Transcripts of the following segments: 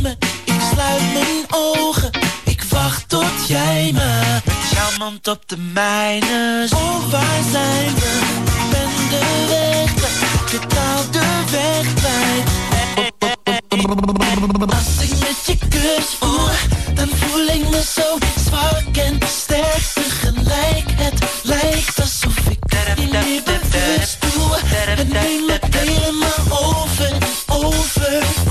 bij ik sluit mijn ogen. Ik wacht tot jij me met jouw op de mijne. Oh, waar zijn we? Ik ben de weg kwijt, totaal de weg kwijt. Als ik met je kus voel, dan voel ik me zo zwak en sterk tegelijk. Het lijkt alsof ik je niet bewust doe. Me helemaal over, over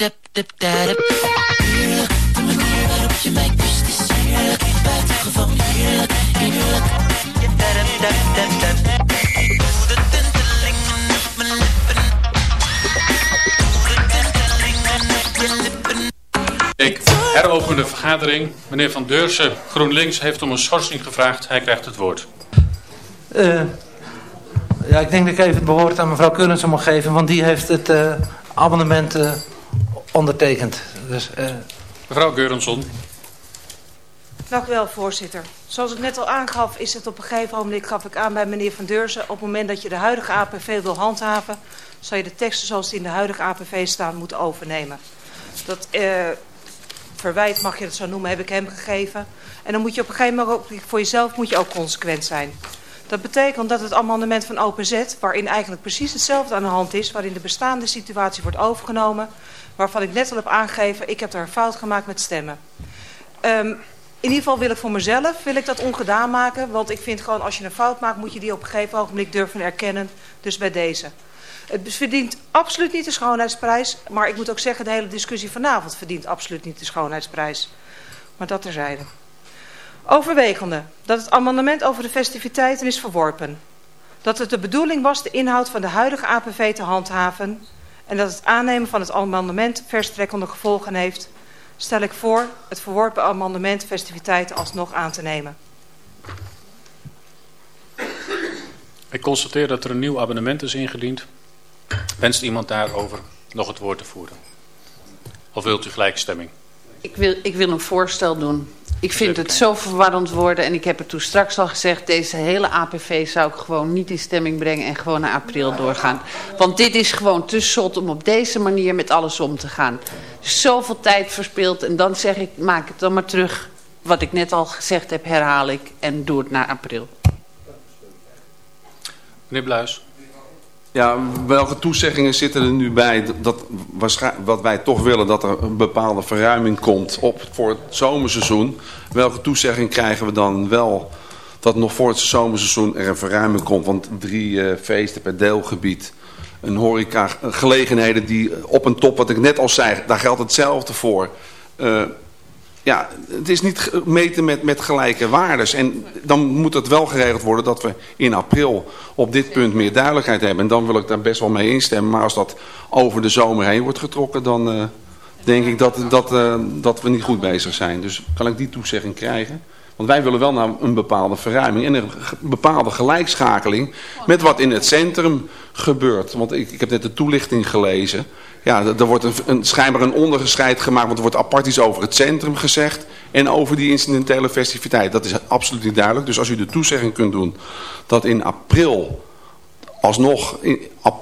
Dadadap, dap, dadap. Heerlijk, de manier waarop je mij kust is heerlijk. Buitengewoon heerlijk, heerlijk. Dadadap, dap, dap. Voel de tintelingen op mijn lippen. Voel de tintelingen op je lippen. Ik heropen de vergadering. Meneer Van Deursen, GroenLinks, heeft om een schorsing gevraagd. Hij krijgt het woord. Eh, ja, ik denk dat ik even het behoort aan mevrouw Currensen mag geven, want die heeft het eh, abonnement eh, ondertekend. Dus, eh, Mevrouw Geurenson. Dank u wel, voorzitter. Zoals ik net al aangaf, is het op een gegeven moment, gaf ik aan bij meneer Van Deurzen, op het moment dat je de huidige APV wil handhaven, zal je de teksten zoals die in de huidige APV staan moeten overnemen. Dat, eh, verwijt, mag je het zo noemen, heb ik hem gegeven. En dan moet je op een gegeven moment ook, voor jezelf moet je ook consequent zijn. Dat betekent dat het amendement van OPZ, waarin eigenlijk precies hetzelfde aan de hand is, waarin de bestaande situatie wordt overgenomen, waarvan ik net al heb aangegeven, ik heb daar een fout gemaakt met stemmen. Um, in ieder geval wil ik voor mezelf wil ik dat ongedaan maken. Want ik vind gewoon als je een fout maakt moet je die op een gegeven ogenblik durven erkennen. Dus bij deze. Het verdient absoluut niet de schoonheidsprijs. Maar ik moet ook zeggen de hele discussie vanavond verdient absoluut niet de schoonheidsprijs. Maar dat terzijde. Overwegende dat het amendement over de festiviteiten is verworpen. Dat het de bedoeling was de inhoud van de huidige APV te handhaven. En dat het aannemen van het amendement verstrekkende gevolgen heeft stel ik voor het verworpen amendement festiviteiten alsnog aan te nemen. Ik constateer dat er een nieuw abonnement is ingediend. Wenst iemand daarover nog het woord te voeren? Of wilt u gelijkstemming? Ik wil, ik wil een voorstel doen. Ik vind het zo verwarrend worden en ik heb het toen straks al gezegd... deze hele APV zou ik gewoon niet in stemming brengen en gewoon naar april doorgaan. Want dit is gewoon te zot om op deze manier met alles om te gaan. Zoveel tijd verspeeld en dan zeg ik, maak het dan maar terug. Wat ik net al gezegd heb, herhaal ik en doe het naar april. Meneer Bluis. Ja, welke toezeggingen zitten er nu bij dat wat wij toch willen dat er een bepaalde verruiming komt op, voor het zomerseizoen? Welke toezegging krijgen we dan wel dat nog voor het zomerseizoen er een verruiming komt? Want drie uh, feesten per deelgebied, een horeca gelegenheden die op een top, wat ik net al zei, daar geldt hetzelfde voor. Uh, ja, het is niet meten met, met gelijke waardes. En dan moet het wel geregeld worden dat we in april op dit punt meer duidelijkheid hebben. En dan wil ik daar best wel mee instemmen. Maar als dat over de zomer heen wordt getrokken, dan uh, denk ik dat, dat, uh, dat we niet goed bezig zijn. Dus kan ik die toezegging krijgen? Want wij willen wel naar een bepaalde verruiming en een bepaalde gelijkschakeling met wat in het centrum gebeurt. Want ik, ik heb net de toelichting gelezen ja, er wordt een, een, schijnbaar een onderscheid gemaakt, want er wordt apart iets over het centrum gezegd en over die incidentele festiviteit. Dat is absoluut niet duidelijk. Dus als u de toezegging kunt doen dat in april alsnog in,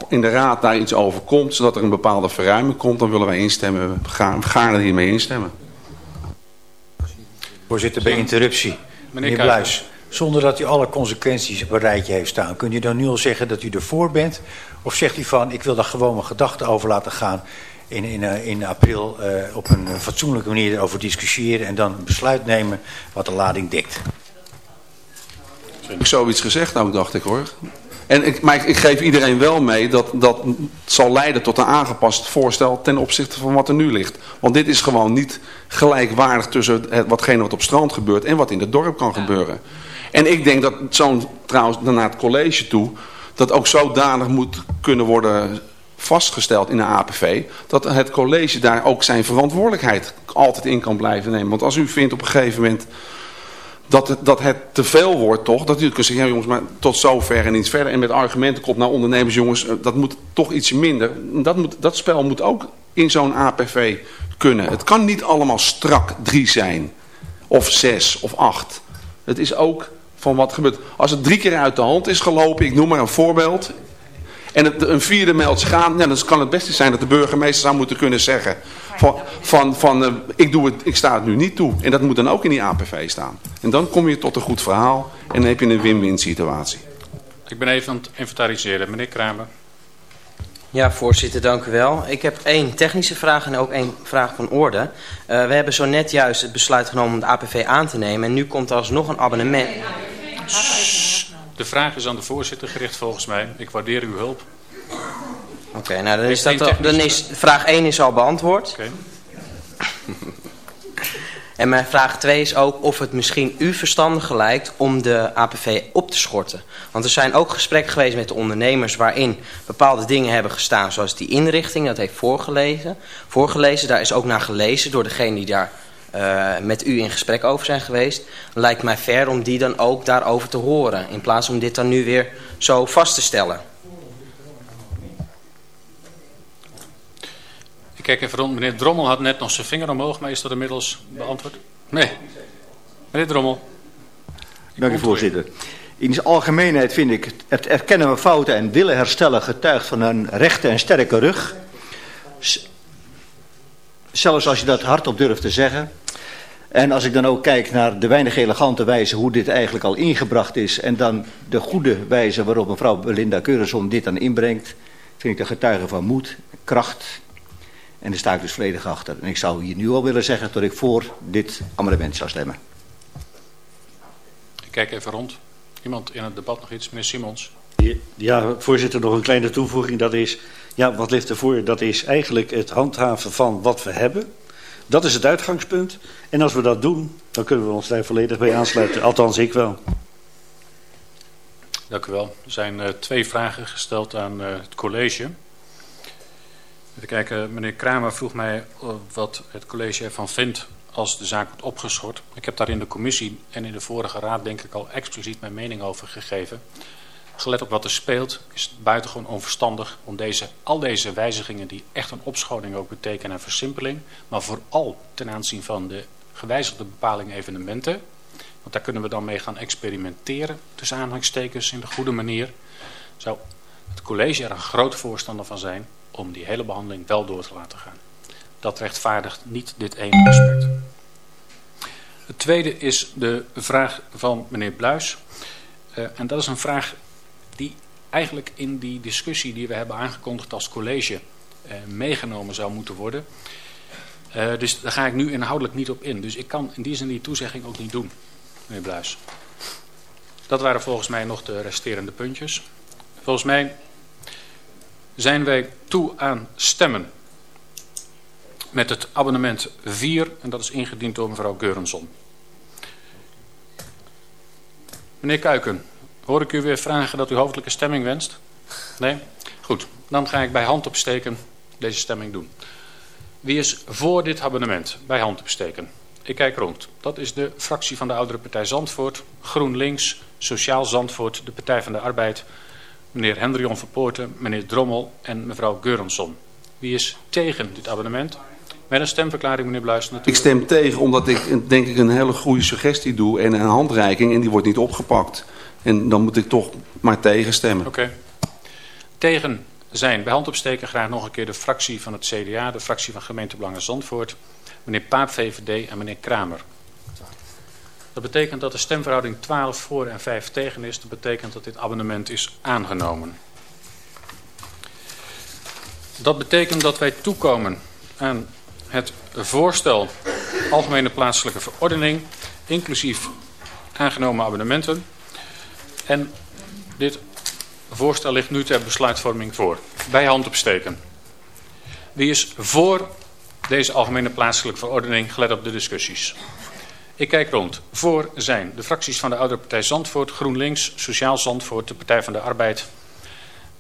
in de raad daar iets over komt, zodat er een bepaalde verruiming komt, dan willen wij instemmen. We gaan, we gaan er hiermee instemmen. Voorzitter, bij interruptie. Meneer, Meneer Bluis, zonder dat u alle consequenties op een rijtje heeft staan, kunt u dan nu al zeggen dat u ervoor bent of zegt u van, ik wil daar gewoon mijn gedachten over laten gaan in, in, eh, in april uh, op een fatsoenlijke manier over discussiëren en dan een besluit nemen wat de lading dekt? Ik zoiets gezegd ook, dacht ik hoor. En ik, maar ik, ik, geef iedereen wel mee dat dat zal leiden tot een aangepast voorstel ten opzichte van wat er nu ligt. Want dit is gewoon niet gelijkwaardig tussen het, watgene wat op strand gebeurt en wat in het dorp kan gebeuren. En ik denk dat zo'n, trouwens naar het college toe, dat ook zodanig moet kunnen worden vastgesteld in de APV... dat het college daar ook zijn verantwoordelijkheid altijd in kan blijven nemen. Want als u vindt op een gegeven moment dat het, dat het te veel wordt toch... dat u kunt zeggen, ja jongens, maar tot zover en iets verder... en met argumenten komt naar ondernemers, jongens, eh, dat moet toch iets minder. Dat, moet, dat spel moet ook in zo'n APV kunnen. Het kan niet allemaal strak drie zijn, of zes, of acht. Het is ook van wat gebeurt. Als het drie keer uit de hand is gelopen, ik noem maar een voorbeeld. En het, een vierde meldt zich aan, dan kan het beste zijn dat de burgemeester zou moeten kunnen zeggen. Van, van, van uh, ik, doe het, ik sta het nu niet toe. En dat moet dan ook in die APV staan. En dan kom je tot een goed verhaal en dan heb je een win-win situatie. Ik ben even aan het inventariseren. Meneer Kramer. Ja, voorzitter, dank u wel. Ik heb één technische vraag en ook één vraag van orde. Uh, we hebben zo net juist het besluit genomen om de APV aan te nemen. En nu komt er alsnog een abonnement. De vraag is aan de voorzitter gericht volgens mij. Ik waardeer uw hulp. Oké, okay, nou dan is, dat, dan is vraag 1 is al beantwoord. Oké. Okay. En mijn vraag 2 is ook of het misschien u verstandiger lijkt om de APV op te schorten. Want er zijn ook gesprekken geweest met de ondernemers waarin bepaalde dingen hebben gestaan. Zoals die inrichting, dat heeft voorgelezen. voorgelezen. Daar is ook naar gelezen door degene die daar uh, met u in gesprek over zijn geweest. Lijkt mij fair om die dan ook daarover te horen. In plaats om dit dan nu weer zo vast te stellen. kijk even rond. Meneer Drommel had net nog zijn vinger omhoog, maar is dat inmiddels beantwoord? Nee. Meneer Drommel. Dank u voorzitter. In zijn algemeenheid vind ik het erkennen van fouten en willen herstellen getuigt van een rechte en sterke rug. Zelfs als je dat hardop durft te zeggen. En als ik dan ook kijk naar de weinig elegante wijze hoe dit eigenlijk al ingebracht is... en dan de goede wijze waarop mevrouw Belinda Keurenson dit dan inbrengt... vind ik de getuige van moed, kracht en daar sta ik dus volledig achter. En ik zou hier nu al willen zeggen dat ik voor dit amendement zou stemmen. Ik kijk even rond. Iemand in het debat nog iets? Meneer Simons. Ja, voorzitter, nog een kleine toevoeging. Dat is, ja, wat ligt ervoor? Dat is eigenlijk het handhaven van wat we hebben. Dat is het uitgangspunt. En als we dat doen, dan kunnen we ons daar volledig bij aansluiten. Althans, ik wel. Dank u wel. Er zijn uh, twee vragen gesteld aan uh, het college. Even kijken, meneer Kramer vroeg mij uh, wat het college ervan vindt als de zaak wordt opgeschort. Ik heb daar in de commissie en in de vorige raad denk ik al expliciet mijn mening over gegeven. Gelet op wat er speelt is het buitengewoon onverstandig om deze, al deze wijzigingen die echt een opschoning ook betekenen en versimpeling, maar vooral ten aanzien van de gewijzigde bepaling evenementen, want daar kunnen we dan mee gaan experimenteren, tussen aanhalingstekens in de goede manier, zou het college er een groot voorstander van zijn om die hele behandeling wel door te laten gaan. Dat rechtvaardigt niet dit ene aspect. Het tweede is de vraag van meneer Bluis. Uh, en dat is een vraag die eigenlijk in die discussie die we hebben aangekondigd als college uh, meegenomen zou moeten worden. Uh, dus daar ga ik nu inhoudelijk niet op in. Dus ik kan in die zin die toezegging ook niet doen, meneer Bluis. Dat waren volgens mij nog de resterende puntjes. Volgens mij zijn wij toe aan stemmen met het abonnement 4 en dat is ingediend door mevrouw Geurenson. Meneer Kuiken, hoor ik u weer vragen dat u hoofdelijke stemming wenst? Nee? Goed, dan ga ik bij hand opsteken deze stemming doen. Wie is voor dit abonnement? Bij hand opsteken. Ik kijk rond. Dat is de fractie van de Oudere Partij Zandvoort, GroenLinks, Sociaal Zandvoort, de Partij van de Arbeid, meneer Hendrion Verpoorten, meneer Drommel en mevrouw Geurensson. Wie is tegen dit abonnement? Met een stemverklaring, meneer Bluis. Ik stem tegen omdat ik denk ik een hele goede suggestie doe en een handreiking en die wordt niet opgepakt. En dan moet ik toch maar tegen stemmen. Oké. Tegen zijn bij hand opsteken graag nog een keer de fractie van het CDA, de fractie van gemeentebelangen Zandvoort, meneer Paap VVD en meneer Kramer. Dat betekent dat de stemverhouding 12 voor en 5 tegen is. Dat betekent dat dit abonnement is aangenomen. Dat betekent dat wij toekomen aan het voorstel Algemene Plaatselijke Verordening, inclusief aangenomen abonnementen. En dit voorstel ligt nu ter besluitvorming voor. Bij hand opsteken. Wie is voor deze Algemene Plaatselijke Verordening, gelet op de discussies? Ik kijk rond. Voor zijn de fracties van de Oudere Partij Zandvoort, GroenLinks, Sociaal Zandvoort, de Partij van de Arbeid,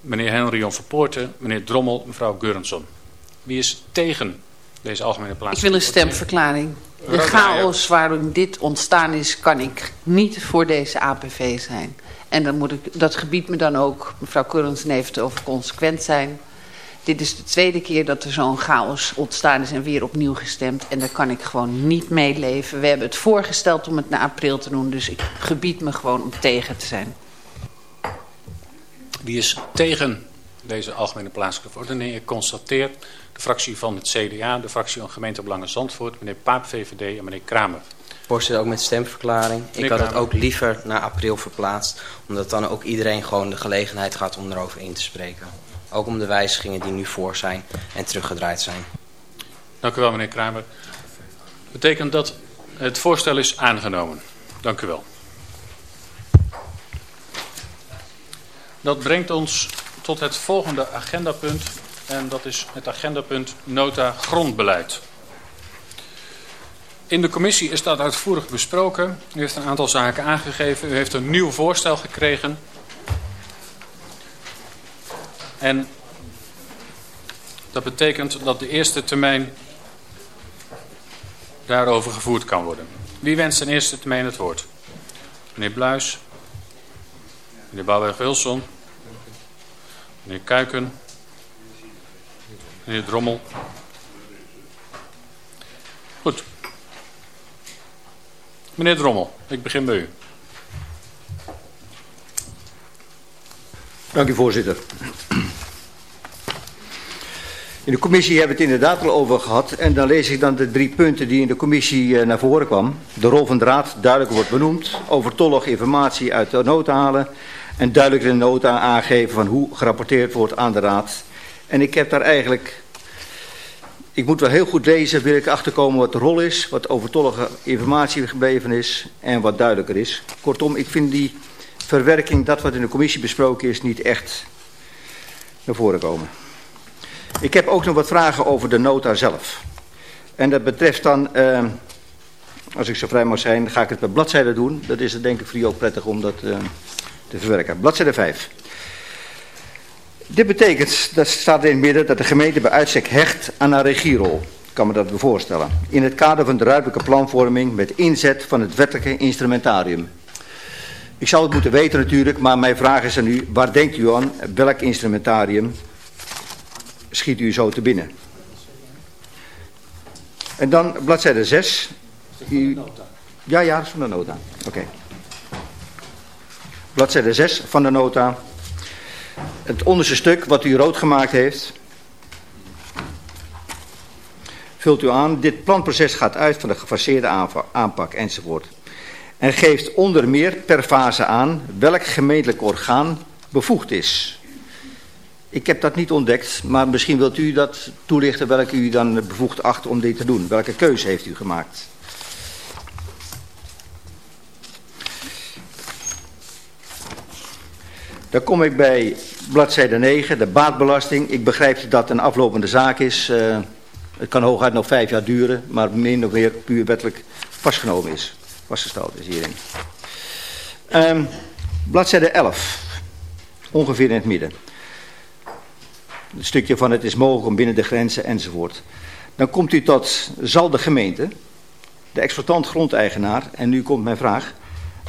meneer Henrion Verpoorten, meneer Drommel, mevrouw Geurenson. Wie is tegen deze algemene plaats? Ik wil een stemverklaring. De chaos waarin dit ontstaan is, kan ik niet voor deze APV zijn. En dan moet ik, dat gebied me dan ook, mevrouw Currensen heeft over consequent zijn. Dit is de tweede keer dat er zo'n chaos ontstaan is en weer opnieuw gestemd. En daar kan ik gewoon niet mee leven. We hebben het voorgesteld om het naar april te doen. Dus ik gebied me gewoon om tegen te zijn. Wie is tegen deze algemene plaatselijke verordening? Ik constateer de fractie van het CDA, de fractie van gemeentebelangen Zandvoort, meneer Paap VVD en meneer Kramer. Voorzitter, ook met stemverklaring. Ik had het ook liever naar april verplaatst, omdat dan ook iedereen gewoon de gelegenheid gaat om erover in te spreken. Ook om de wijzigingen die nu voor zijn en teruggedraaid zijn. Dank u wel, meneer Kramer. Betekent dat het voorstel is aangenomen. Dank u wel. Dat brengt ons tot het volgende agendapunt. En dat is het agendapunt nota grondbeleid. In de commissie is dat uitvoerig besproken. U heeft een aantal zaken aangegeven. U heeft een nieuw voorstel gekregen. En dat betekent dat de eerste termijn daarover gevoerd kan worden. Wie wenst in eerste termijn het woord? Meneer Bluis. Meneer Bouwberg-Wilson. Meneer Kuiken. Meneer Drommel. Goed. Meneer Drommel, ik begin bij u. Dank u voorzitter. In de commissie hebben we het inderdaad al over gehad. En dan lees ik dan de drie punten die in de commissie naar voren kwam. De rol van de raad duidelijk wordt benoemd. Overtollige informatie uit de nota halen. En duidelijk de nota aangeven van hoe gerapporteerd wordt aan de raad. En ik heb daar eigenlijk ik moet wel heel goed lezen, wil ik achterkomen wat de rol is, wat overtollige informatie gebleven is en wat duidelijker is. Kortom, ik vind die verwerking, dat wat in de commissie besproken is, niet echt naar voren komen. Ik heb ook nog wat vragen over de nota zelf. En dat betreft dan, eh, als ik zo vrij mag zijn, ga ik het per bladzijde doen. Dat is denk ik voor u ook prettig om dat eh, te verwerken. Bladzijde 5. Dit betekent, dat staat in het midden, dat de gemeente bij uitstek hecht aan een regierol. Kan me dat voorstellen. In het kader van de ruimtelijke planvorming met inzet van het wettelijke instrumentarium. Ik zou het moeten weten natuurlijk, maar mijn vraag is aan u, waar denkt u aan? Welk instrumentarium schiet u zo te binnen? En dan bladzijde 6. U... Ja, ja, dat is van de nota. Oké. Bladzijde 6 van de nota. Het onderste stuk wat u rood gemaakt heeft, vult u aan. Dit planproces gaat uit van de gefaseerde aanpak enzovoort. En geeft onder meer per fase aan welk gemeentelijk orgaan bevoegd is. Ik heb dat niet ontdekt, maar misschien wilt u dat toelichten welke u dan bevoegd acht om dit te doen. Welke keuze heeft u gemaakt? Dan kom ik bij bladzijde 9, de baatbelasting. Ik begrijp dat het een aflopende zaak is. Uh, het kan hooguit nog vijf jaar duren, maar min of meer puur wettelijk vastgenomen is. Vastgesteld is hierin. Um, bladzijde 11, ongeveer in het midden. Een stukje van het is mogelijk om binnen de grenzen enzovoort. Dan komt u tot, zal de gemeente, de exploitant grondeigenaar, en nu komt mijn vraag,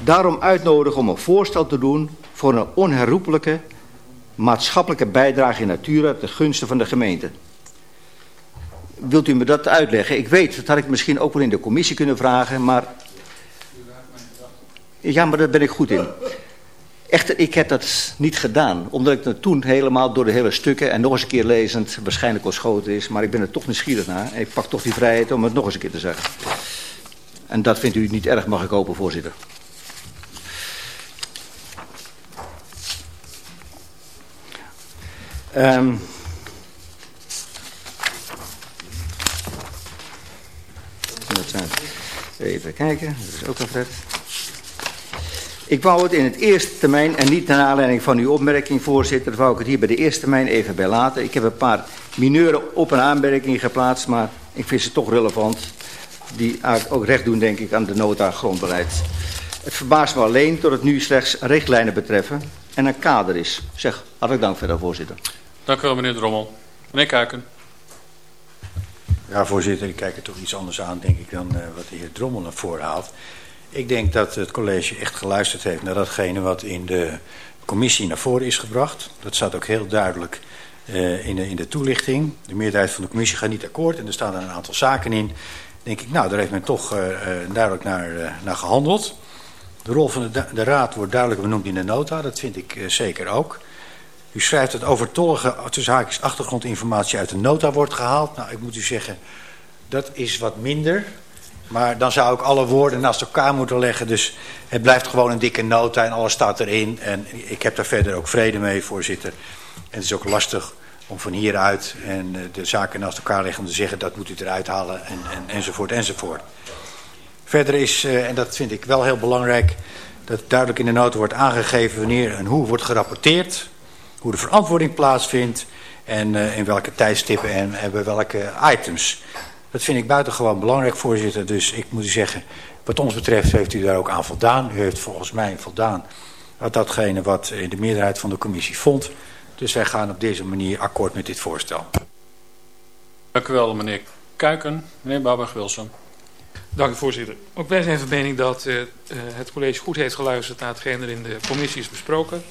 daarom uitnodigen om een voorstel te doen voor een onherroepelijke maatschappelijke bijdrage in natura ten gunste van de gemeente. Wilt u me dat uitleggen? Ik weet, dat had ik misschien ook wel in de commissie kunnen vragen, maar... Ja, maar daar ben ik goed in. Echter, ik heb dat niet gedaan, omdat ik het toen helemaal door de hele stukken en nog eens een keer lezend waarschijnlijk ontschoten is, maar ik ben er toch nieuwsgierig naar. Ik pak toch die vrijheid om het nog eens een keer te zeggen. En dat vindt u niet erg, mag ik hopen, voorzitter. Um, even kijken, dat is ook een vet. Ik wou het in het eerste termijn, en niet naar aanleiding van uw opmerking, voorzitter, wou ik het hier bij de eerste termijn even bij laten. Ik heb een paar mineuren op- een aanmerking geplaatst, maar ik vind ze toch relevant. Die ook recht doen, denk ik, aan de nota grondbeleid. Het verbaast me alleen dat het nu slechts richtlijnen betreffen en een kader is. Zeg, hartelijk dank verder, voorzitter. Dank u wel, meneer Drommel. Meneer Kuiken. Ja, voorzitter, ik kijk er toch iets anders aan, denk ik, dan uh, wat de heer Drommel naar voren haalt. Ik denk dat het college echt geluisterd heeft naar datgene wat in de commissie naar voren is gebracht. Dat staat ook heel duidelijk uh, in, de, in de toelichting. De meerderheid van de commissie gaat niet akkoord en er staan er een aantal zaken in. denk ik, nou, daar heeft men toch uh, duidelijk naar, naar gehandeld. De rol van de, de, raad wordt duidelijk benoemd in de nota, dat vind ik zeker ook. U schrijft dat overtollige tussen haakjes achtergrondinformatie uit de nota wordt gehaald. Nou, ik moet u zeggen, dat is wat minder. Maar dan zou ik alle woorden naast elkaar moeten leggen. Dus het blijft gewoon een dikke nota en alles staat erin. En ik heb daar verder ook vrede mee, voorzitter. En het is ook lastig om van hieruit en eh, de zaken naast elkaar leggen... om te zeggen, dat moet u eruit halen en, en, enzovoort enzovoort. Verder is, eh, en dat vind ik wel heel belangrijk... dat duidelijk in de nota wordt aangegeven wanneer en hoe wordt gerapporteerd hoe de verantwoording plaatsvindt en uh, in welke tijdstippen en, bij welke items. Dat vind ik buitengewoon belangrijk, voorzitter. Dus ik moet u zeggen, wat ons betreft heeft u daar ook aan voldaan. U heeft volgens mij voldaan aan datgene wat de meerderheid van de commissie vond. Dus wij gaan op deze manier akkoord met dit voorstel. Dank u wel, meneer Kuiken. Meneer Babach-Wilson. Dank u, voorzitter. Ook wij zijn van mening dat uh, het college goed heeft geluisterd naar hetgeen er in de commissie is besproken.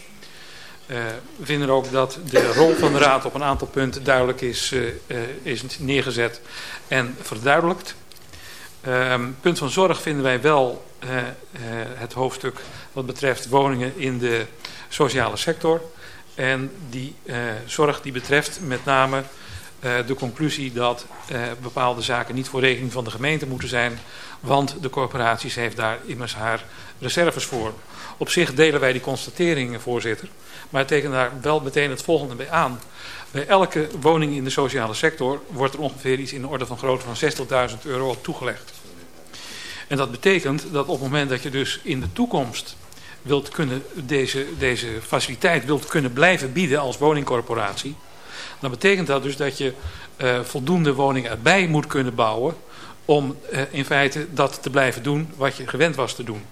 Uh, we vinden ook dat de rol van de Raad op een aantal punten duidelijk is, uh, is neergezet en verduidelijkt. Ehm, punt van zorg vinden wij wel het hoofdstuk wat betreft woningen in de sociale sector. En die zorg die betreft met name de conclusie dat bepaalde zaken niet voor rekening van de gemeente moeten zijn, want de corporaties heeft daar immers haar reserves voor. Op zich delen wij die constateringen, voorzitter, maar het tekent daar wel meteen het volgende bij aan. Bij elke woning in de sociale sector wordt er ongeveer iets in de orde van grootte van 60.000 euro op toegelegd. En dat betekent dat op het moment dat je dus in de toekomst wilt kunnen, deze, deze faciliteit wilt kunnen blijven bieden als woningcorporatie, dan betekent dat dus dat je uh, voldoende woningen erbij moet kunnen bouwen om uh, in feite dat te blijven doen wat je gewend was te doen.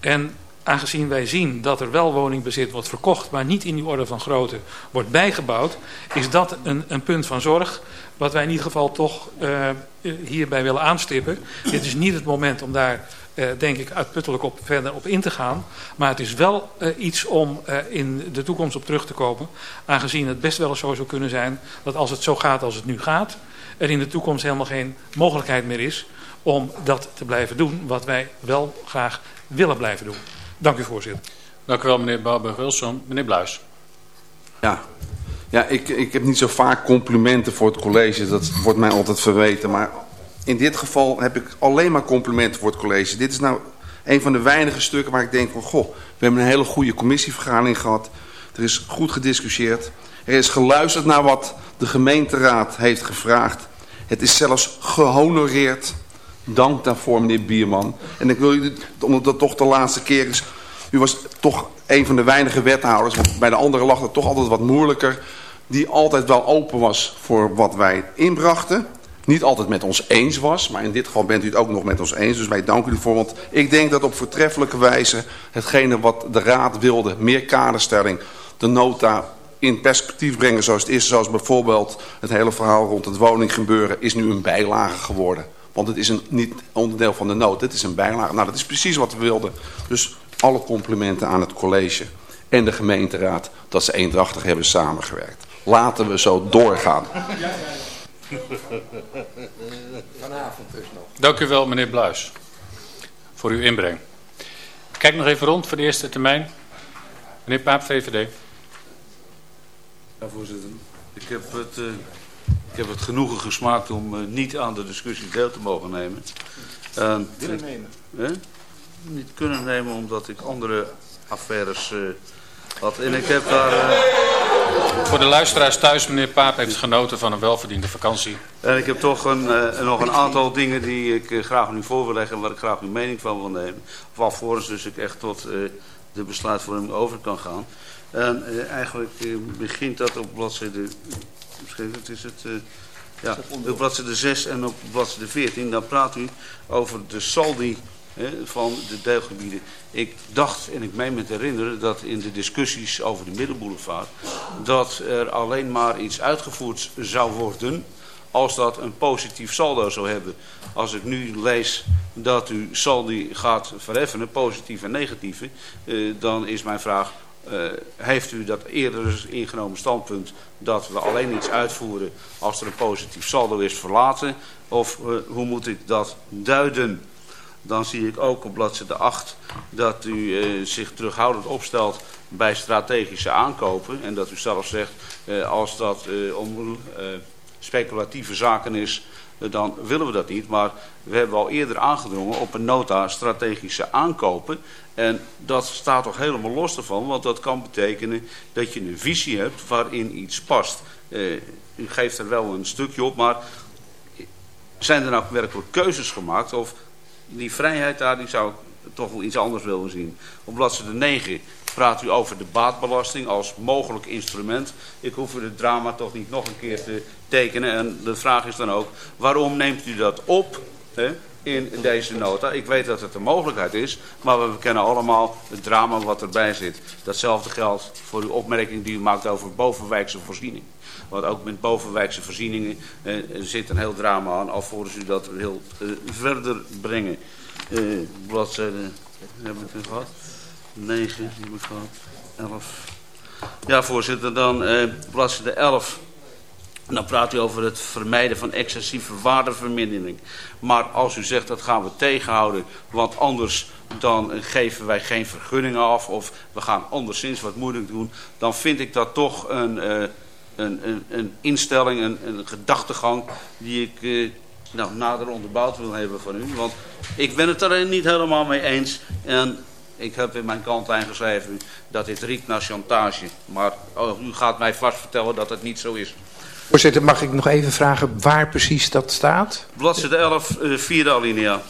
En aangezien wij zien dat er wel woningbezit wordt verkocht, maar niet in die orde van grootte wordt bijgebouwd, is dat een, een punt van zorg wat wij in ieder geval toch uh, hierbij willen aanstippen. Dit is niet het moment om daar, uh, denk ik, uitputtelijk op, verder op in te gaan. Maar het is wel uh, iets om in de toekomst op terug te komen. Aangezien het best wel eens zo zou kunnen zijn dat als het zo gaat als het nu gaat... er in de toekomst helemaal geen mogelijkheid meer is om dat te blijven doen... wat wij wel graag willen blijven doen. Dank u voorzitter. Dank u wel meneer Bouwberg-Wilson. Meneer Bluis. Ja, ja ik, ik heb niet zo vaak complimenten voor het college. Dat wordt mij altijd verweten. Maar in dit geval heb ik alleen maar complimenten voor het college. Dit is nou een van de weinige stukken waar ik denk van... Goh, we hebben een hele goede commissievergadering gehad. Er is goed gediscussieerd. Er is geluisterd naar wat de gemeenteraad heeft gevraagd. Het is zelfs gehonoreerd. Dank daarvoor, meneer Bierman. En ik wil u, omdat dat toch de laatste keer is... U was toch een van de weinige wethouders, bij de anderen lag het toch altijd wat moeilijker... die altijd wel open was voor wat wij inbrachten. Niet altijd met ons eens was, maar in dit geval bent u het ook nog met ons eens. Dus wij danken u voor, want ik denk dat op voortreffelijke wijze... hetgene wat de raad wilde, meer kaderstelling, de nota in perspectief brengen zoals het is. Zoals bijvoorbeeld het hele verhaal rond het woninggebeuren is nu een bijlage geworden. Want het is een, niet onderdeel van de nood, het is een bijlage. Nou, dat is precies wat we wilden. Dus alle complimenten aan het college en de gemeenteraad dat ze eendrachtig hebben samengewerkt. Laten we zo doorgaan. Vanavond dus nog. Dank u wel meneer Bluis voor uw inbreng. Kijk nog even rond voor de eerste termijn. Meneer Paap, VVD. Ja, voorzitter. Ik heb het, uh, ik heb het genoegen gesmaakt om uh, niet aan de discussie deel te mogen nemen. Uh, Willen nemen? Uh, niet kunnen nemen omdat ik andere affaires had. En ik heb daar... Voor de luisteraars thuis, meneer Paap heeft genoten van een welverdiende vakantie. En ik heb toch een, nog een aantal dingen die ik graag aan u voor wil leggen... waar ik graag uw mening van wil nemen. Of alvorens dus ik echt tot de besluitvorming over kan gaan. En eigenlijk begint dat op bladzijde, het is het, ja, op bladzijde 6 en op bladzijde 14. Dan praat u over de saldi van de deelgebieden. Ik dacht en ik meen me te herinneren dat in de discussies over de Middelboulevard... dat er alleen maar iets uitgevoerd zou worden als dat een positief saldo zou hebben. Als ik nu lees dat u saldi gaat verheffen, positief en negatieve... dan is mijn vraag uh, heeft u dat eerder ingenomen standpunt dat we alleen iets uitvoeren als er een positief saldo is verlaten? Of uh, hoe moet ik dat duiden? Dan zie ik ook op bladzijde 8 dat u uh, zich terughoudend opstelt bij strategische aankopen. En dat u zelf zegt, als dat om speculatieve zaken is, dan willen we dat niet. Maar we hebben al eerder aangedrongen op een nota strategische aankopen. En dat staat toch helemaal los ervan, want dat kan betekenen dat je een visie hebt waarin iets past. U geeft er wel een stukje op, maar zijn er nou werkelijk keuzes gemaakt? Of die vrijheid daar, die zou ik toch wel iets anders willen zien. Op bladzijde 9 praat u over de baatbelasting als mogelijk instrument. Ik hoef u het drama toch niet nog een keer te tekenen. En de vraag is dan ook, waarom neemt u dat op... Hè? in deze nota. Ik weet dat het een mogelijkheid is, maar we kennen allemaal het drama wat erbij zit. Datzelfde geldt voor uw opmerking die u maakt over bovenwijkse voorzieningen. Want ook met bovenwijkse voorzieningen eh, zit een heel drama aan, alvorens u dat wil eh, verder brengen. Eh, bladzijde, hebben we het gehad? 9 hebben we gehad, 11. Ja voorzitter, dan eh, bladzijde 11 en dan praat u over het vermijden van excessieve waardevermindering. Maar als u zegt dat gaan we tegenhouden, want anders dan geven wij geen vergunningen af of we gaan anderszins wat moeilijk doen. Dan vind ik dat toch een, een, een, een instelling, een, een gedachtegang die ik uh, nou, nader onderbouwd wil hebben van u. Want ik ben het er niet helemaal mee eens. En ik heb in mijn kant geschreven dat dit riekt naar chantage. Maar oh, u gaat mij vast vertellen dat het niet zo is. Voorzitter, mag ik nog even vragen waar precies dat staat? Bladzijde 11, uh, vierde alinea.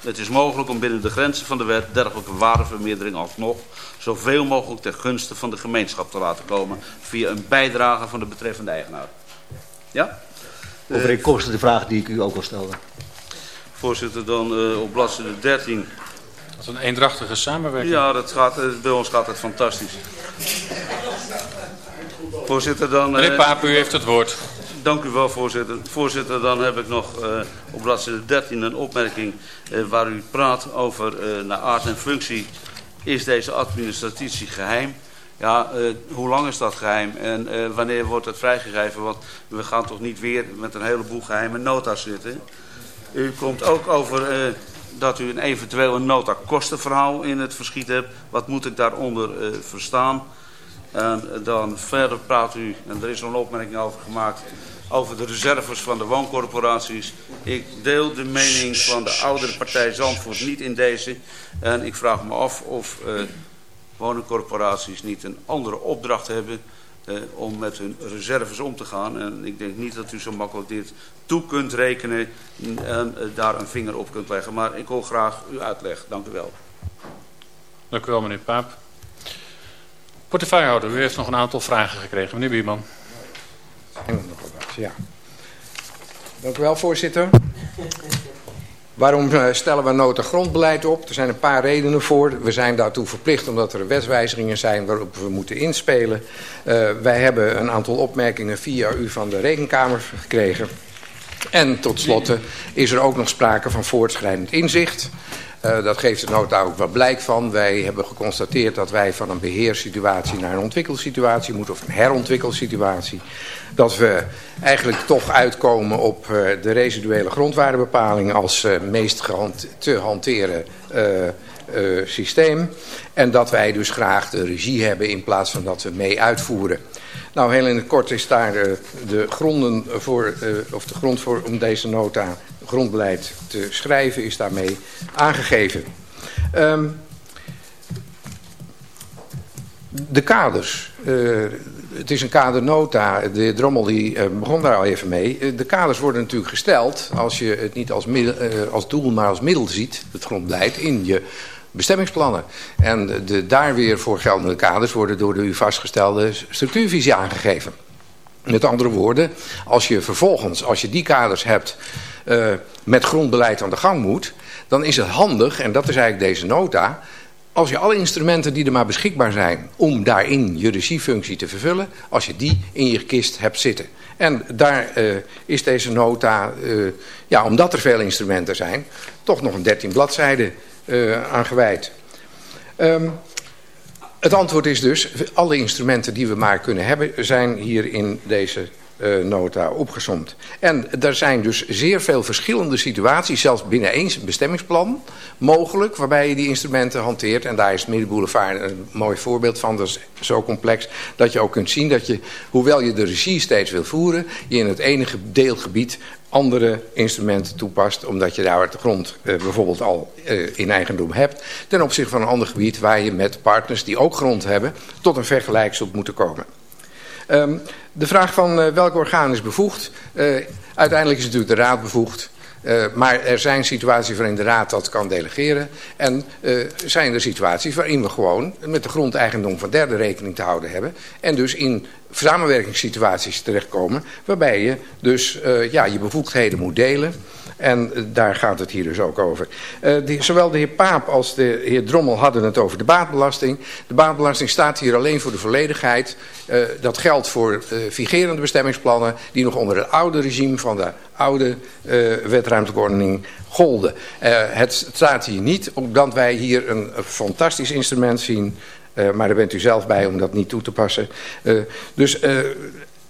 Het is mogelijk om binnen de grenzen van de wet dergelijke waardevermeerdering alsnog zoveel mogelijk ter gunste van de gemeenschap te laten komen via een bijdrage van de betreffende eigenaar. Ja? Overeenkomstig de vraag die ik u ook al stelde. Voorzitter, dan uh, op bladzijde 13. Dat is een eendrachtige samenwerking. Ja, dat gaat, uh, bij ons gaat het fantastisch. Voorzitter, dan... Meneer Paap, u heeft het woord. Dank u wel, voorzitter. Voorzitter, dan heb ik nog op bladzijde 13 een opmerking waar u praat over naar aard en functie is deze administratie geheim. Ja, uh, hoe lang is dat geheim en uh, wanneer wordt het vrijgegeven? Want we gaan toch niet weer met een heleboel geheime nota's zitten. U komt ook over uh, dat u een eventueel nota kostenverhaal in het verschiet hebt. Wat moet ik daaronder verstaan? En dan verder praat u, en er is nog een opmerking over gemaakt over de reserves van de wooncorporaties. Ik deel de mening van de oudere partij Zandvoort niet in deze. En ik vraag me af of uh, woningcorporaties niet een andere opdracht hebben... Uh, om met hun reserves om te gaan. En ik denk niet dat u zo makkelijk dit toe kunt rekenen en uh, daar een vinger op kunt leggen. Maar ik wil graag uw uitleg. Dank u wel. Dank u wel, meneer Paap. Portefeuillehouder, u heeft nog een aantal vragen gekregen. Meneer Bierman. Ja. Dank u wel, voorzitter. Waarom eh, stellen we nota grondbeleid op? Er zijn een paar redenen voor. We zijn daartoe verplicht omdat er wetswijzigingen zijn waarop we moeten inspelen. Uh, wij hebben een aantal opmerkingen via u van de Rekenkamer gekregen. En tot slot is er ook nog sprake van voortschrijdend inzicht. Uh, dat geeft de nota ook wel blijk van. Wij hebben geconstateerd dat wij van een beheerssituatie naar een ontwikkelsituatie moeten, of een herontwikkelsituatie. Dat we eigenlijk toch uitkomen op uh, de residuele grondwaardebepaling als uh, meest te hanteren systeem. En dat wij dus graag de regie hebben in plaats van dat we mee uitvoeren. Nou, heel in het kort is daar de, de gronden voor, of de grond voor om deze nota grondbeleid te schrijven is daarmee aangegeven. Um, de kaders. Het is een kadernota. De Drommel die, uh, begon daar al even mee. Uh, de kaders worden natuurlijk gesteld als je het niet als, middel, als doel maar als middel ziet, het grondbeleid, in je bestemmingsplannen. En de daar weer voor geldende kaders worden door de u vastgestelde structuurvisie aangegeven. Met andere woorden, als je vervolgens, als je die kaders hebt met grondbeleid aan de gang moet, dan is het handig, en dat is eigenlijk deze nota, als je alle instrumenten die er maar beschikbaar zijn om daarin je regiefunctie te vervullen, als je die in je kist hebt zitten. En daar uh, is deze nota, uh, ja, omdat er veel instrumenten zijn, toch nog een 13 bladzijden aan gewijd. Um, het antwoord is dus, alle instrumenten die we maar kunnen hebben, zijn hier in deze uh, nota opgezomd. En er zijn dus zeer veel verschillende situaties, zelfs binnen één bestemmingsplan, mogelijk, waarbij je die instrumenten hanteert. En daar is het Middenboulevard een mooi voorbeeld van. Dat is zo complex dat je ook kunt zien dat je, hoewel je de regie steeds wil voeren, je in het enige deelgebied andere instrumenten toepast, omdat je daar de grond uh, bijvoorbeeld al uh, in eigendom hebt, ten opzichte van een ander gebied waar je met partners die ook grond hebben, tot een vergelijksop moeten komen. Um, de vraag van uh, welk orgaan is bevoegd. Uh, uiteindelijk is natuurlijk de raad bevoegd. Uh, maar er zijn situaties waarin de raad dat kan delegeren. En zijn er situaties waarin we gewoon met de grondeigendom van derde rekening te houden hebben. En dus in samenwerkingssituaties terechtkomen waarbij je dus ja, je bevoegdheden moet delen. En uh, daar gaat het hier dus ook over. Uh, die, zowel de heer Paap als de heer Drommel hadden het over de baatbelasting. De baatbelasting staat hier alleen voor de volledigheid. Uh, dat geldt voor vigerende bestemmingsplannen die nog onder het oude regime van de oude wetruimtelijke golden. het staat hier niet omdat wij hier een, fantastisch instrument zien... Maar daar bent u zelf bij om dat niet toe te passen. Dus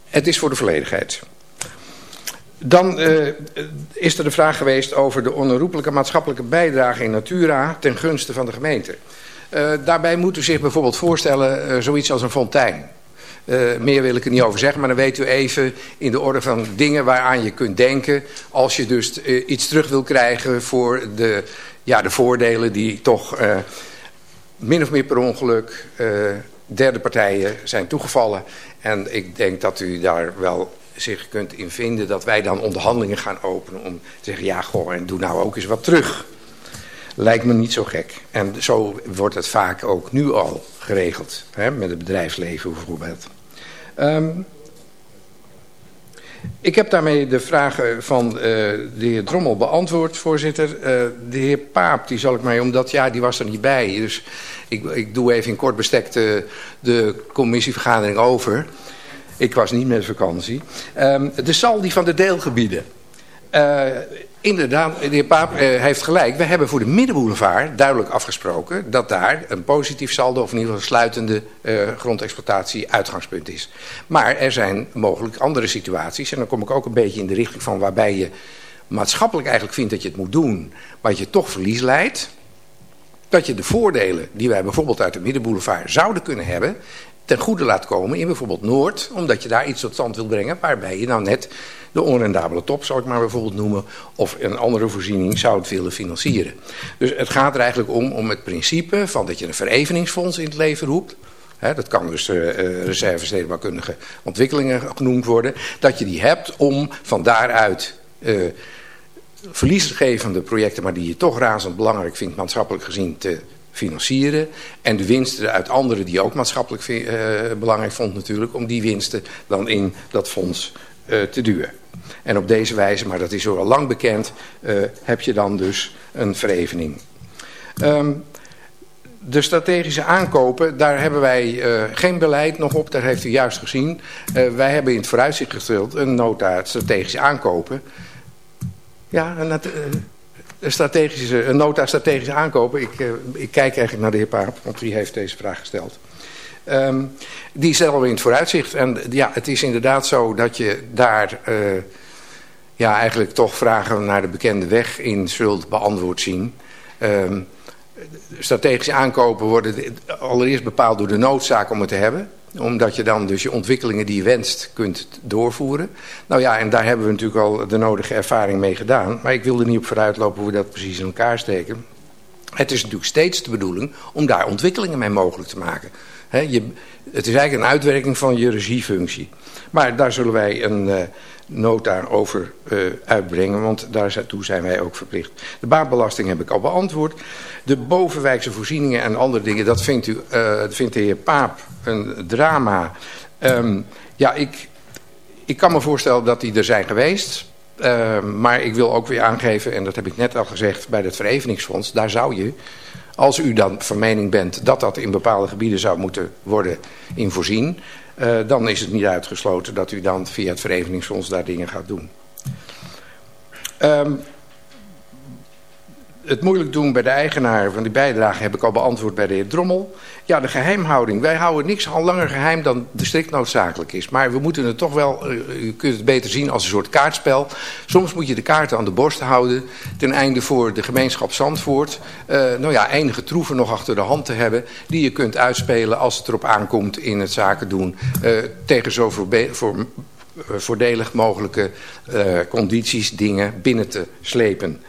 het is voor de volledigheid. Dan uh, is er de vraag geweest over de onherroepelijke maatschappelijke bijdrage in Natura ten gunste van de gemeente. Uh, daarbij moet u zich bijvoorbeeld voorstellen uh, zoiets als een fontein. meer wil ik er niet over zeggen, maar dan weet u even in de orde van dingen waaraan je kunt denken... als je dus iets terug wil krijgen voor de, ja, de voordelen die toch min of meer per ongeluk derde partijen zijn toegevallen. En ik denk dat u daar wel zich kunt in vinden dat wij dan onderhandelingen gaan openen om te zeggen, ja goh, en doe nou ook eens wat terug. Lijkt me niet zo gek. En zo wordt het vaak ook nu al geregeld, hè, met het bedrijfsleven bijvoorbeeld. Um, ik heb daarmee de vragen van uh, de heer Drommel beantwoord, voorzitter. Uh, de heer Paap, die zal ik mij, omdat ja, die was er niet bij. Dus ik, ik doe even in kort bestek de commissievergadering over. Ik was niet met vakantie. Um, de saldi van de deelgebieden. Uh, inderdaad, de heer Paap uh, heeft gelijk. We hebben voor de Middenboulevard duidelijk afgesproken... dat daar een positief saldo, of in ieder geval sluitende uh, grondexploitatie uitgangspunt is. Maar er zijn mogelijk andere situaties. En dan kom ik ook een beetje in de richting van waarbij je maatschappelijk eigenlijk vindt dat je het moet doen... maar je toch verlies leidt dat je de voordelen die wij bijvoorbeeld uit de Middenboulevard zouden kunnen hebben ten goede laat komen in bijvoorbeeld Noord, omdat je daar iets tot stand wil brengen waarbij je nou net de onrendabele top, zou ik maar bijvoorbeeld noemen, of een andere voorziening zou het willen financieren. Dus het gaat er eigenlijk om, om het principe van dat je een vereveningsfonds in het leven roept, dat kan dus uh, reserve stedenbouwkundige ontwikkelingen genoemd worden. Dat je die hebt om van daaruit uh, verliesgevende projecten... maar die je toch razend belangrijk vindt maatschappelijk gezien te financieren. En de winsten uit anderen die ook maatschappelijk uh, belangrijk vond natuurlijk... om die winsten dan in dat fonds uh, te duwen. En op deze wijze, maar dat is al lang bekend, uh, heb je dan dus een verevening. Um, de strategische aankopen, daar hebben wij geen beleid nog op. Dat heeft u juist gezien. Wij hebben in het vooruitzicht gesteld een nota strategische aankopen. Ja, een, een, strategische, een nota strategische aankopen. Ik, uh, ik kijk eigenlijk naar de heer Paap, want die heeft deze vraag gesteld. Um, die stellen we in het vooruitzicht. En ja, het is inderdaad zo dat je daar uh, ja, eigenlijk toch vragen naar de bekende weg in zult beantwoord zien. Um, strategische aankopen worden allereerst bepaald door de noodzaak om het te hebben omdat je dan dus je ontwikkelingen die je wenst kunt doorvoeren. Nou ja, en daar hebben we natuurlijk al de nodige ervaring mee gedaan. Maar ik wil er niet op vooruitlopen hoe we dat precies in elkaar steken. Het is natuurlijk steeds de bedoeling om daar ontwikkelingen mee mogelijk te maken. Je, het is eigenlijk een uitwerking van je regiefunctie. Maar daar zullen wij een uh, nota over uh, uitbrengen, want daartoe zijn wij ook verplicht. De baatbelasting heb ik al beantwoord. De bovenwijkse voorzieningen en andere dingen, dat vindt, u, uh, vindt de heer Paap een drama. Um, ja, ik, ik kan me voorstellen dat die er zijn geweest. Uh, maar ik wil ook weer aangeven, en dat heb ik net al gezegd bij het Vereveningsfonds, daar zou je als u dan van mening bent dat dat in bepaalde gebieden zou moeten worden in voorzien... Uh, dan is het niet uitgesloten dat u dan via het Vereveningsfonds daar dingen gaat doen. Um, het moeilijk doen bij de eigenaar van die bijdrage heb ik al beantwoord bij de heer Drommel. Ja, de geheimhouding. Wij houden niks al langer geheim dan de strikt noodzakelijk is. Maar we moeten het toch wel, uh, u kunt het beter zien als een soort kaartspel. Soms moet je de kaarten aan de borst houden. Ten einde voor de gemeenschap Zandvoort. Uh, nou ja, enige troeven nog achter de hand te hebben. Die je kunt uitspelen als het erop aankomt in het zaken doen. Uh, tegen zo voor, voor voordelig mogelijke condities, dingen binnen te slepen.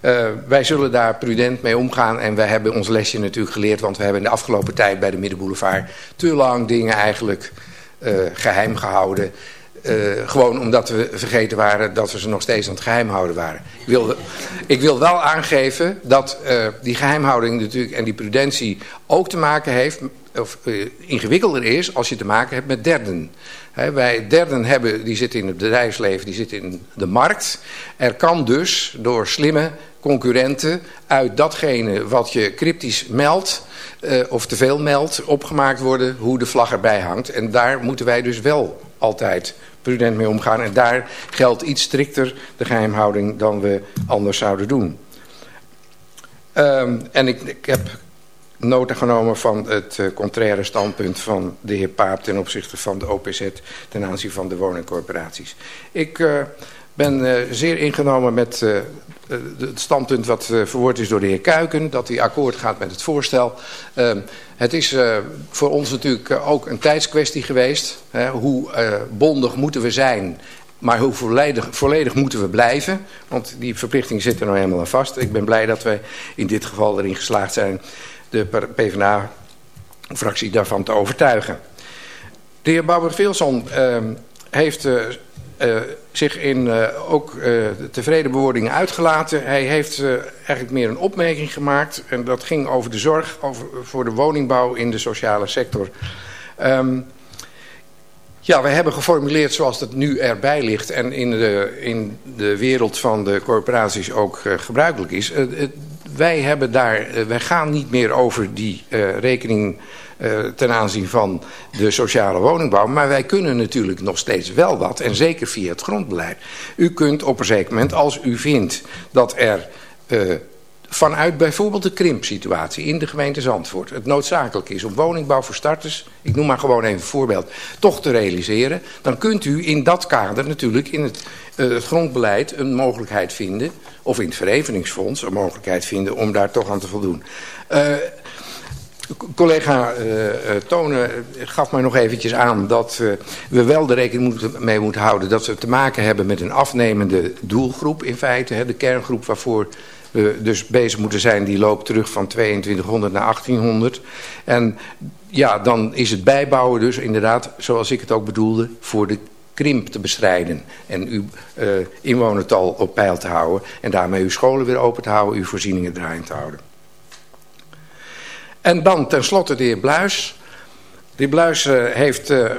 Uh, wij zullen daar prudent mee omgaan en wij hebben ons lesje natuurlijk geleerd, want we hebben in de afgelopen tijd bij de Middenboulevard te lang dingen eigenlijk uh, geheim gehouden. Uh, gewoon omdat we vergeten waren dat we ze nog steeds aan het geheim houden waren. Ik wil, ik wil wel aangeven dat die geheimhouding natuurlijk en die prudentie ook te maken heeft, of ingewikkelder is als je te maken hebt met derden. He, wij derden hebben, die zitten in het bedrijfsleven, die zitten in de markt. Er kan dus door slimme concurrenten uit datgene wat je cryptisch meldt... Uh, of te veel meldt, opgemaakt worden hoe de vlag erbij hangt. En daar moeten wij dus wel altijd prudent mee omgaan. En daar geldt iets strikter de geheimhouding dan we anders zouden doen. Um, en ik, ik heb nota genomen van het uh, contraire standpunt van de heer Paap... ten opzichte van de OPZ ten aanzien van de woningcorporaties. Ik... Uh, ben zeer ingenomen met het standpunt wat verwoord is door de heer Kuiken... dat hij akkoord gaat met het voorstel. Ehm, het is voor ons natuurlijk ook een tijdskwestie geweest. hoe bondig moeten we zijn maar hoe volledig, volledig moeten we blijven? Want die verplichting zit er nou helemaal aan vast. Ik ben blij dat we in dit geval erin geslaagd zijn de PvdA-fractie daarvan te overtuigen. De heer Bauer-Vilson uh, heeft uh, uh, zich in uh, ook tevreden bewoordingen uitgelaten. Hij heeft eigenlijk meer een opmerking gemaakt. En dat ging over de zorg over, voor de woningbouw in de sociale sector. Um, ja, we hebben geformuleerd zoals het nu erbij ligt en in de, in de wereld van de corporaties ook gebruikelijk is. Wij, hebben daar, wij gaan niet meer over die rekening ten aanzien van de sociale woningbouw. Maar wij kunnen natuurlijk nog steeds wel wat en zeker via het grondbeleid. U kunt op een zeker moment, als u vindt dat er vanuit bijvoorbeeld de krimpsituatie in de gemeente Zandvoort... het noodzakelijk is om woningbouw voor starters... ik noem maar gewoon even een voorbeeld, toch te realiseren... dan kunt u in dat kader natuurlijk in het, het grondbeleid een mogelijkheid vinden... of in het vereveningsfonds een mogelijkheid vinden om daar toch aan te voldoen. Uh, collega uh, Tonen gaf mij nog eventjes aan dat we wel de rekening moeten, mee moeten houden... dat we te maken hebben met een afnemende doelgroep in feite. Hè, de kerngroep waarvoor we dus bezig moeten zijn, die loopt terug van 2200 naar 1800. En ja, dan is het bijbouwen dus inderdaad, zoals ik het ook bedoelde, voor de krimp te bestrijden. En uw uh, inwonertal op peil te houden. En daarmee uw scholen weer open te houden, uw voorzieningen draaiend te houden. En dan tenslotte de heer Bluis. De heer Bluis uh, heeft uh,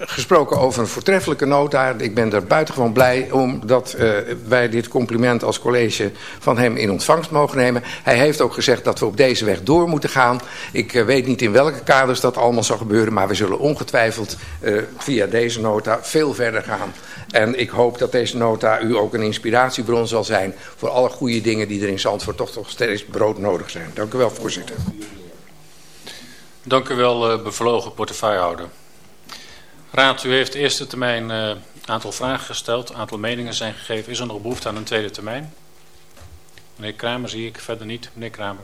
gesproken over een voortreffelijke nota. Ik ben er buitengewoon blij omdat uh, wij dit compliment als college van hem in ontvangst mogen nemen. Hij heeft ook gezegd dat we op deze weg door moeten gaan. Ik uh, weet niet in welke kaders dat allemaal zal gebeuren, maar we zullen ongetwijfeld uh, via deze nota veel verder gaan. En ik hoop dat deze nota u ook een inspiratiebron zal zijn voor alle goede dingen die er in Zandvoort toch toch steeds broodnodig zijn. Dank u wel, voorzitter. Dank u wel, bevlogen portefeuillehouder. Raad, u heeft de eerste termijn een uh, aantal vragen gesteld, een aantal meningen zijn gegeven. Is er nog behoefte aan een tweede termijn? Meneer Kramer zie ik verder niet. Meneer Kramer.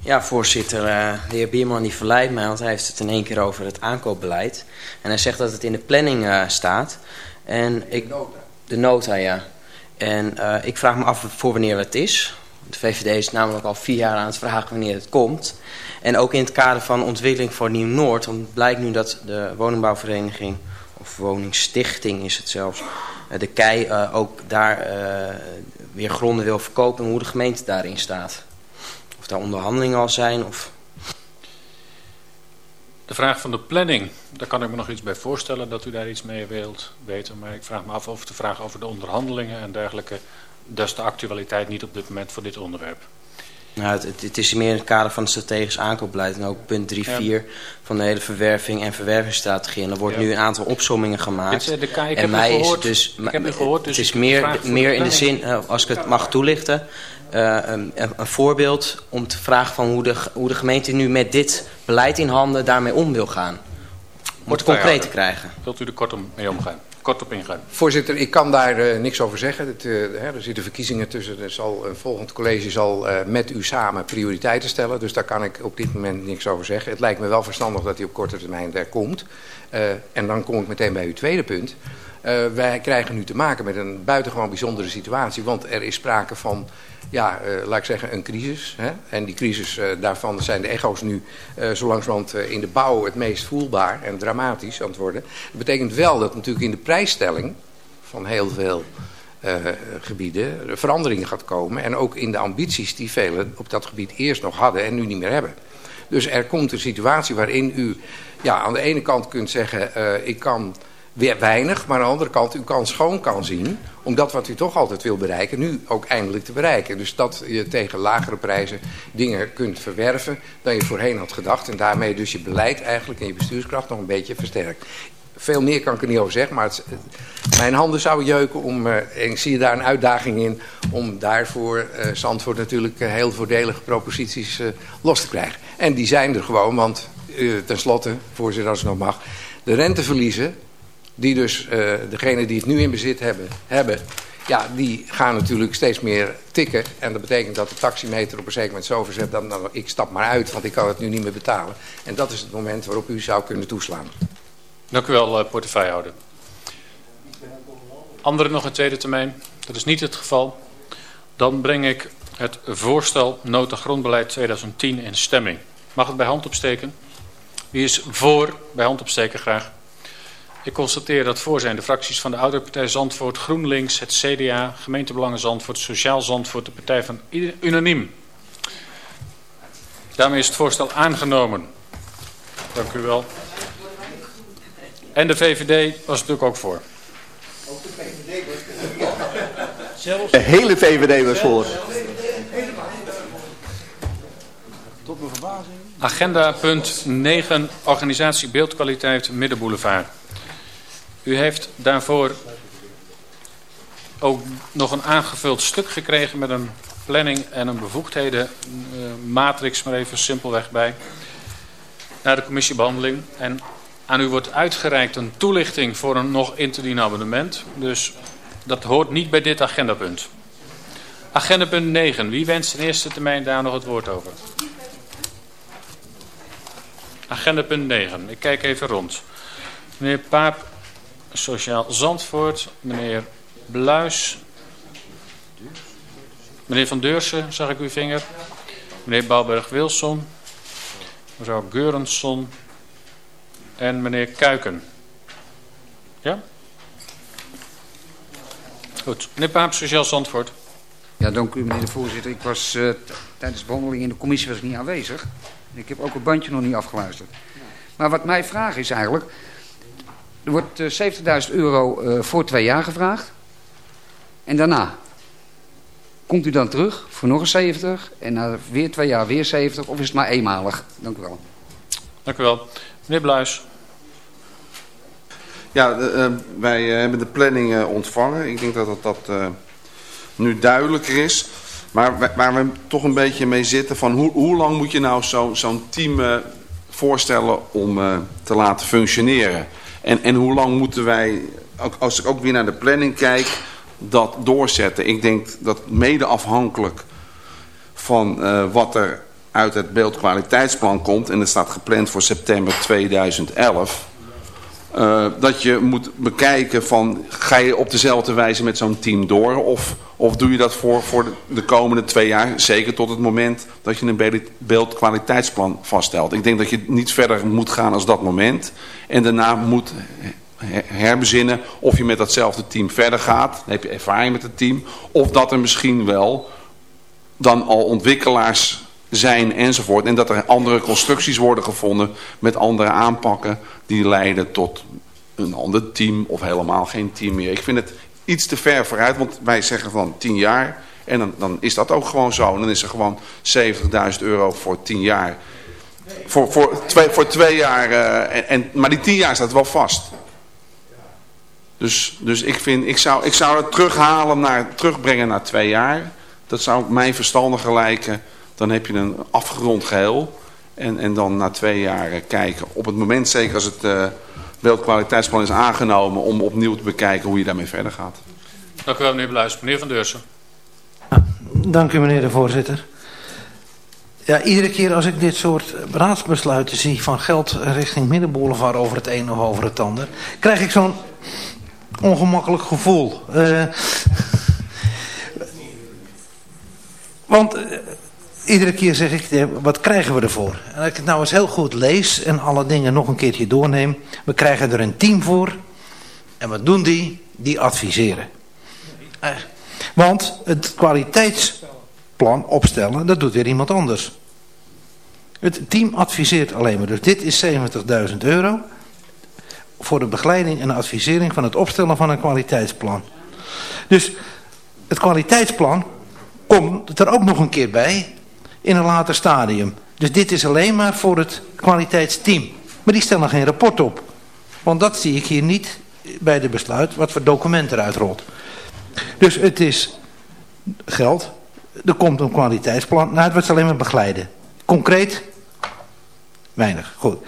Ja, voorzitter. Uh, de heer Bierman die verleidt mij, want hij heeft het in één keer over het aankoopbeleid. En hij zegt dat het in de planning uh, staat. En ik, de nota. De nota, ja. En uh, ik vraag me af voor wanneer het is. De VVD is namelijk al vier jaar aan het vragen wanneer het komt. En ook in het kader van ontwikkeling voor Nieuw-Noord... want blijkt nu dat de woningbouwvereniging... of woningstichting is het zelfs... Eh, de KEI uh, ook daar uh, weer gronden wil verkopen... en hoe de gemeente daarin staat. Of daar onderhandelingen al zijn of... De vraag van de planning, daar kan ik me nog iets bij voorstellen dat u daar iets mee wilt weten. Maar ik vraag me af of de vraag over de onderhandelingen en dergelijke, dat is de actualiteit niet op dit moment voor dit onderwerp. Nou, het, het, is meer in het kader van het strategisch aankoopbeleid. En ook punt 3, 4 ja. van de hele verwerving en verwervingsstrategie. En er wordt ja. nu een aantal opsommingen gemaakt. Ik, de, ik en mij gehoord, is dus, ik heb gehoord, dus het is meer, meer in de zin, uh, als ik het mag toelichten... Uh, een, een, voorbeeld om te vragen van hoe de, hoe de gemeente nu met dit beleid in handen daarmee om wil gaan. Om het concreet te krijgen. Wilt u er kort om mee omgaan? Kort op ingaan. Voorzitter, ik kan daar uh, niks over zeggen. Het, uh, hè, er zitten verkiezingen tussen. Er zal, een volgend college zal met u samen prioriteiten stellen. Dus daar kan ik op dit moment niks over zeggen. Het lijkt me wel verstandig dat hij op korte termijn er komt. en dan kom ik meteen bij uw tweede punt. Wij krijgen nu te maken met een buitengewoon bijzondere situatie. Want er is sprake van ja, uh, laat ik zeggen, een crisis. Hè? En die crisis, uh, daarvan zijn de echo's nu zo langzamerhand in de bouw het meest voelbaar en dramatisch aan het worden. Dat betekent wel dat natuurlijk in de prijsstelling van heel veel gebieden veranderingen gaat komen. En ook in de ambities die velen op dat gebied eerst nog hadden en nu niet meer hebben. Dus er komt een situatie waarin u ja, aan de ene kant kunt zeggen, ik kan weer weinig, maar aan de andere kant u kan schoon kan zien om dat wat u toch altijd wil bereiken, nu ook eindelijk te bereiken. Dus dat je tegen lagere prijzen dingen kunt verwerven dan je voorheen had gedacht. En daarmee dus je beleid eigenlijk en je bestuurskracht nog een beetje versterkt. Veel meer kan ik er niet over zeggen, maar het, mijn handen zouden jeuken om, uh, en ik zie daar een uitdaging in, om daarvoor uh, Zandvoort natuurlijk heel voordelige proposities los te krijgen. En die zijn er gewoon, want tenslotte, voorzitter als ik nog mag, de renteverliezen die dus, uh, degene die het nu in bezit hebben, hebben, ja, die gaan natuurlijk steeds meer tikken. En dat betekent dat de taximeter op een zeker moment zo verzet, dan, dan ik stap maar uit, want ik kan het nu niet meer betalen. En dat is het moment waarop u zou kunnen toeslaan. Dank u wel, uh, portefeuillehouder. Anderen nog een tweede termijn? Dat is niet het geval. Dan breng ik het voorstel nota grondbeleid 2010 in stemming. Mag het bij hand opsteken? Wie is voor? Bij hand opsteken graag. Ik constateer dat voor zijn de fracties van de Oudere Partij Zandvoort, GroenLinks, het CDA, Gemeentebelangen Zandvoort, Sociaal Zandvoort, de Partij van Unaniem. Daarmee is het voorstel aangenomen. Dank u wel. En de VVD was natuurlijk ook voor. Ook de VVD was De hele VVD was voor. Tot mijn verbazing. Agenda punt 9, organisatie beeldkwaliteit Middenboulevard. U heeft daarvoor ook nog een aangevuld stuk gekregen met een planning en een bevoegdheden uh, matrix, maar even simpelweg bij, naar de commissiebehandeling. En aan u wordt uitgereikt een toelichting voor een nog in te dienen abonnement. Dus dat hoort niet bij dit agendapunt. Agendapunt 9. Wie wenst in eerste termijn daar nog het woord over? Agendapunt 9. Ik kijk even rond. Meneer Paap, Sociaal Zandvoort. Meneer Bluis. Meneer Van Deursen, zag ik uw vinger. Meneer Bouwberg-Wilson. Mevrouw Geurensson. En meneer Kuiken. Ja? Goed. Meneer Paap, Sociaal Zandvoort. Ja, dank u meneer de voorzitter. Ik was uh, tijdens de behandeling in de commissie was ik niet aanwezig. Ik heb ook het bandje nog niet afgeluisterd. Maar wat mijn vraag is eigenlijk... Er wordt uh, eh, 70.000 euro uh, voor twee jaar gevraagd. En daarna? Komt u dan terug voor nog een 70 en na weer twee jaar weer 70? Of is het maar eenmalig? Dank u wel. Dank u wel. Meneer Bluis. Ja, uh, wij hebben de planning ontvangen. Ik denk dat dat, dat nu duidelijker is. Maar waar we toch een beetje mee zitten van hoe, hoe lang moet je nou zo'n zo team uh, voorstellen om uh, te laten functioneren? En, en hoe lang moeten wij, als ik ook weer naar de planning kijk, dat doorzetten? Ik denk dat mede afhankelijk van uh, wat er uit het beeldkwaliteitsplan komt, en dat staat gepland voor september 2011... Uh, dat je moet bekijken van ga je op dezelfde wijze met zo'n team door? Of, of doe je dat voor, voor de, de, komende twee jaar, zeker tot het moment dat je een beeldkwaliteitsplan vaststelt. Ik denk dat je niet verder moet gaan als dat moment. En daarna moet herbezinnen of je met datzelfde team verder gaat, dan heb je ervaring met het team, of dat er misschien wel dan al ontwikkelaars zijn enzovoort. En dat er andere constructies worden gevonden met andere aanpakken die leiden tot een ander team of helemaal geen team meer. Ik vind het iets te ver vooruit, want wij zeggen van 10 jaar en dan, dan is dat ook gewoon zo. Dan is er gewoon 70.000 euro voor 10 jaar. Voor, voor, twee, voor twee jaar, uh, en, maar die 10 jaar staat wel vast. Dus, dus ik, vind, ik, zou, ik zou het terughalen naar, terugbrengen naar twee jaar. Dat zou mij verstandiger lijken dan heb je een afgerond geheel. En, en dan na twee jaar kijken. Op het moment, zeker als het uh, beeldkwaliteitsplan is aangenomen... om opnieuw te bekijken hoe je daarmee verder gaat. Dank u wel, meneer Bluis. Meneer Van Deursen. dank u, meneer de voorzitter. Ja, iedere keer als ik dit soort raadsbesluiten zie... van geld richting Middenboulevard over het een of over het ander... krijg ik zo'n ongemakkelijk gevoel. Uh, want... Iedere keer zeg ik, wat krijgen we ervoor? En als ik het nou eens heel goed lees en alle dingen nog een keertje doorneem. We krijgen er een team voor. En wat doen die? Die adviseren. Eh, want het kwaliteitsplan opstellen, dat doet weer iemand anders. Het team adviseert alleen maar. Dus dit is 70.000 euro voor de begeleiding en advisering van het opstellen van een kwaliteitsplan. Dus het kwaliteitsplan komt er ook nog een keer bij in een later stadium. Dus dit is alleen maar voor het kwaliteitsteam. Maar die stellen geen rapport op. Want dat zie ik hier niet bij de besluit wat voor document eruit rolt. Dus het is geld. Er komt een kwaliteitsplan. Nou, het wordt alleen maar begeleiden. Concreet? Weinig. Goed.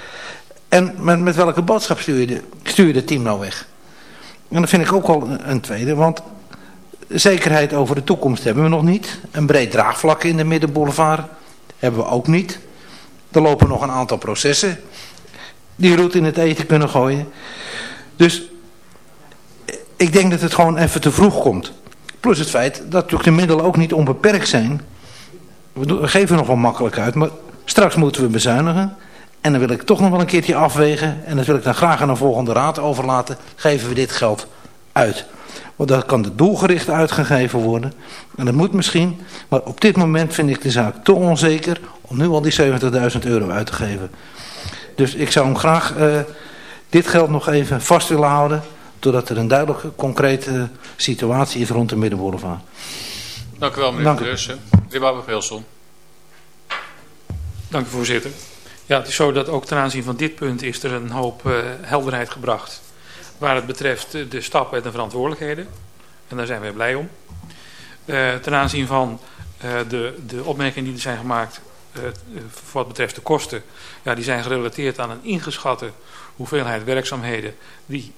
En met, met welke boodschap stuur je, de, stuur je het team nou weg? En dat vind ik ook al een tweede, want zekerheid over de toekomst hebben we nog niet. Een breed draagvlak in de middenboulevard hebben we ook niet. Er lopen nog een aantal processen die roet in het eten kunnen gooien. Dus ik denk dat het gewoon even te vroeg komt. Plus het feit dat natuurlijk de middelen ook niet onbeperkt zijn. We geven nog wel makkelijk uit, maar straks moeten we bezuinigen. En dan wil ik toch nog wel een keertje afwegen. En dat wil ik dan graag aan de volgende raad overlaten. Geven we dit geld uit. Want dat kan doelgericht uitgegeven worden. En dat moet misschien. Maar op dit moment vind ik de zaak te onzeker om nu al die 70.000 euro uit te geven. Dus ik zou hem graag uh, dit geld nog even vast willen houden. Doordat er een duidelijke, concrete situatie is rond de Middenboulevard. Dank u wel meneer Deursen. Meneer Babber-Wilson. Dank u voorzitter. Ja, het is zo dat ook ten aanzien van dit punt is er een hoop uh, helderheid gebracht. Waar het betreft de stappen en de verantwoordelijkheden. En daar zijn wij blij om. Uh, ten aanzien van uh, de, de opmerkingen die er zijn gemaakt uh, wat betreft de kosten. Ja, die zijn gerelateerd aan een ingeschatte hoeveelheid werkzaamheden. Die,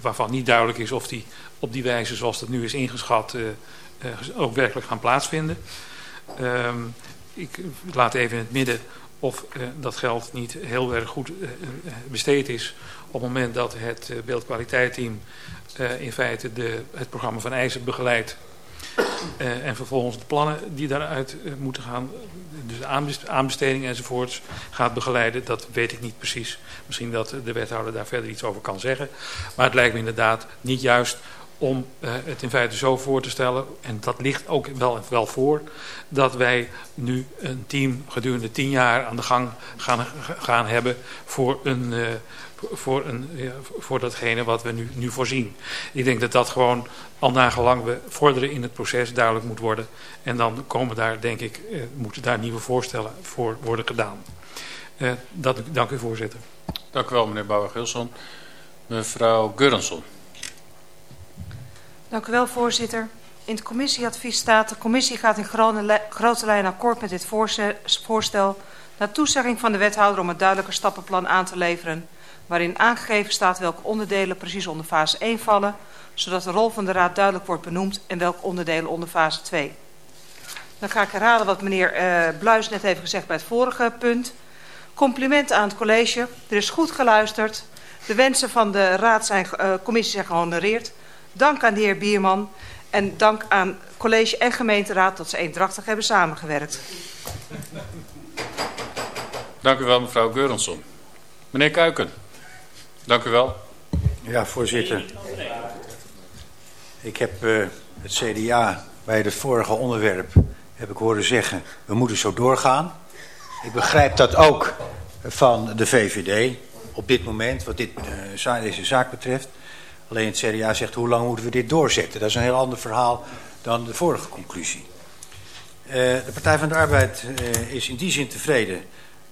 waarvan niet duidelijk is of die op die wijze zoals dat nu is ingeschat ook werkelijk gaan plaatsvinden. Ehm, ik laat even in het midden of dat geld niet heel erg goed besteed is op het moment dat het uh, beeldkwaliteitteam in feite de, het programma van eisen begeleidt en vervolgens de plannen die daaruit moeten gaan, dus de aanbesteding enzovoorts, gaat begeleiden. Dat weet ik niet precies. Misschien dat de wethouder daar verder iets over kan zeggen. Maar het lijkt me inderdaad niet juist om het in feite zo voor te stellen, en dat ligt ook wel, wel voor, dat wij nu een team gedurende tien jaar aan de gang gaan, gaan hebben voor, een, voor, een, ja, voor datgene wat we nu, nu voorzien. Ik denk dat dat gewoon al nagelang we vorderen in het proces duidelijk moet worden. En dan komen daar, denk ik, uh, moeten daar nieuwe voorstellen voor worden gedaan. dat, dank u voorzitter. Dank u wel meneer Bouwer-Gilson. Mevrouw Gurrenson. Dank u wel, voorzitter. In het commissieadvies staat... de commissie gaat in grote lijnen akkoord met dit voorstel... na toezegging van de wethouder om een duidelijker stappenplan aan te leveren... waarin aangegeven staat welke onderdelen precies onder fase 1 vallen... zodat de rol van de raad duidelijk wordt benoemd... en welke onderdelen onder fase 2. Dan ga ik herhalen wat meneer uh, Bluis net heeft gezegd bij het vorige punt. Compliment aan het college. Er is goed geluisterd. De wensen van de raad zijn, uh, commissie zijn gehonoreerd... Dank aan de heer Bierman en dank aan college en gemeenteraad dat ze eendrachtig hebben samengewerkt. Dank u wel mevrouw Geurensson. Meneer Kuiken, dank u wel. Ja voorzitter. Ik heb uh, het CDA bij het vorige onderwerp heb ik horen zeggen, we moeten zo doorgaan. Ik begrijp dat ook van de VVD op dit moment, wat dit, uh, deze zaak betreft. Alleen het CDA zegt hoe lang moeten we dit doorzetten. Dat is een heel ander verhaal dan de vorige conclusie. Uh, de Partij van de Arbeid is in die zin tevreden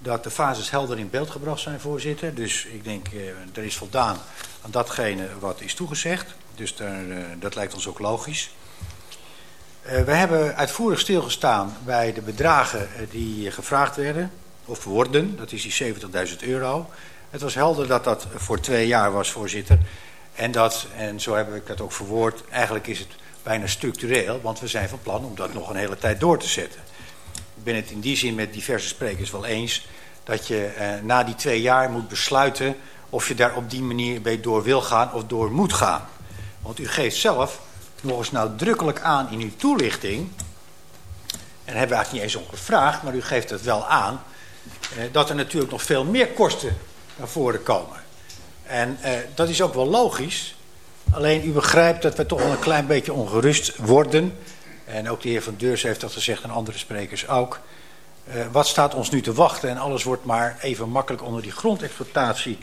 dat de fases helder in beeld gebracht zijn, voorzitter. Dus ik denk, uh, er is voldaan aan datgene wat is toegezegd. Dus daar, dat lijkt ons ook logisch. we hebben uitvoerig stilgestaan bij de bedragen die gevraagd werden, of worden. Dat is die 70.000 euro. Het was helder dat dat voor twee jaar was, voorzitter. En dat, en zo heb ik dat ook verwoord, eigenlijk is het bijna structureel, want we zijn van plan om dat nog een hele tijd door te zetten. Ben het in die zin met diverse sprekers wel eens dat je eh, na die twee jaar moet besluiten of je daar op die manier mee door wil gaan of door moet gaan. Want u geeft zelf nog eens nadrukkelijk aan in uw toelichting, en hebben we eigenlijk niet eens om gevraagd, maar u geeft het wel aan, eh, dat er natuurlijk nog veel meer kosten naar voren komen. En uh, dat is ook wel logisch. Alleen u begrijpt dat we toch wel een klein beetje ongerust worden. En ook de heer Van Deurs heeft dat gezegd en andere sprekers ook. Uh, wat staat ons nu te wachten? En alles wordt maar even makkelijk onder die grondexploitatie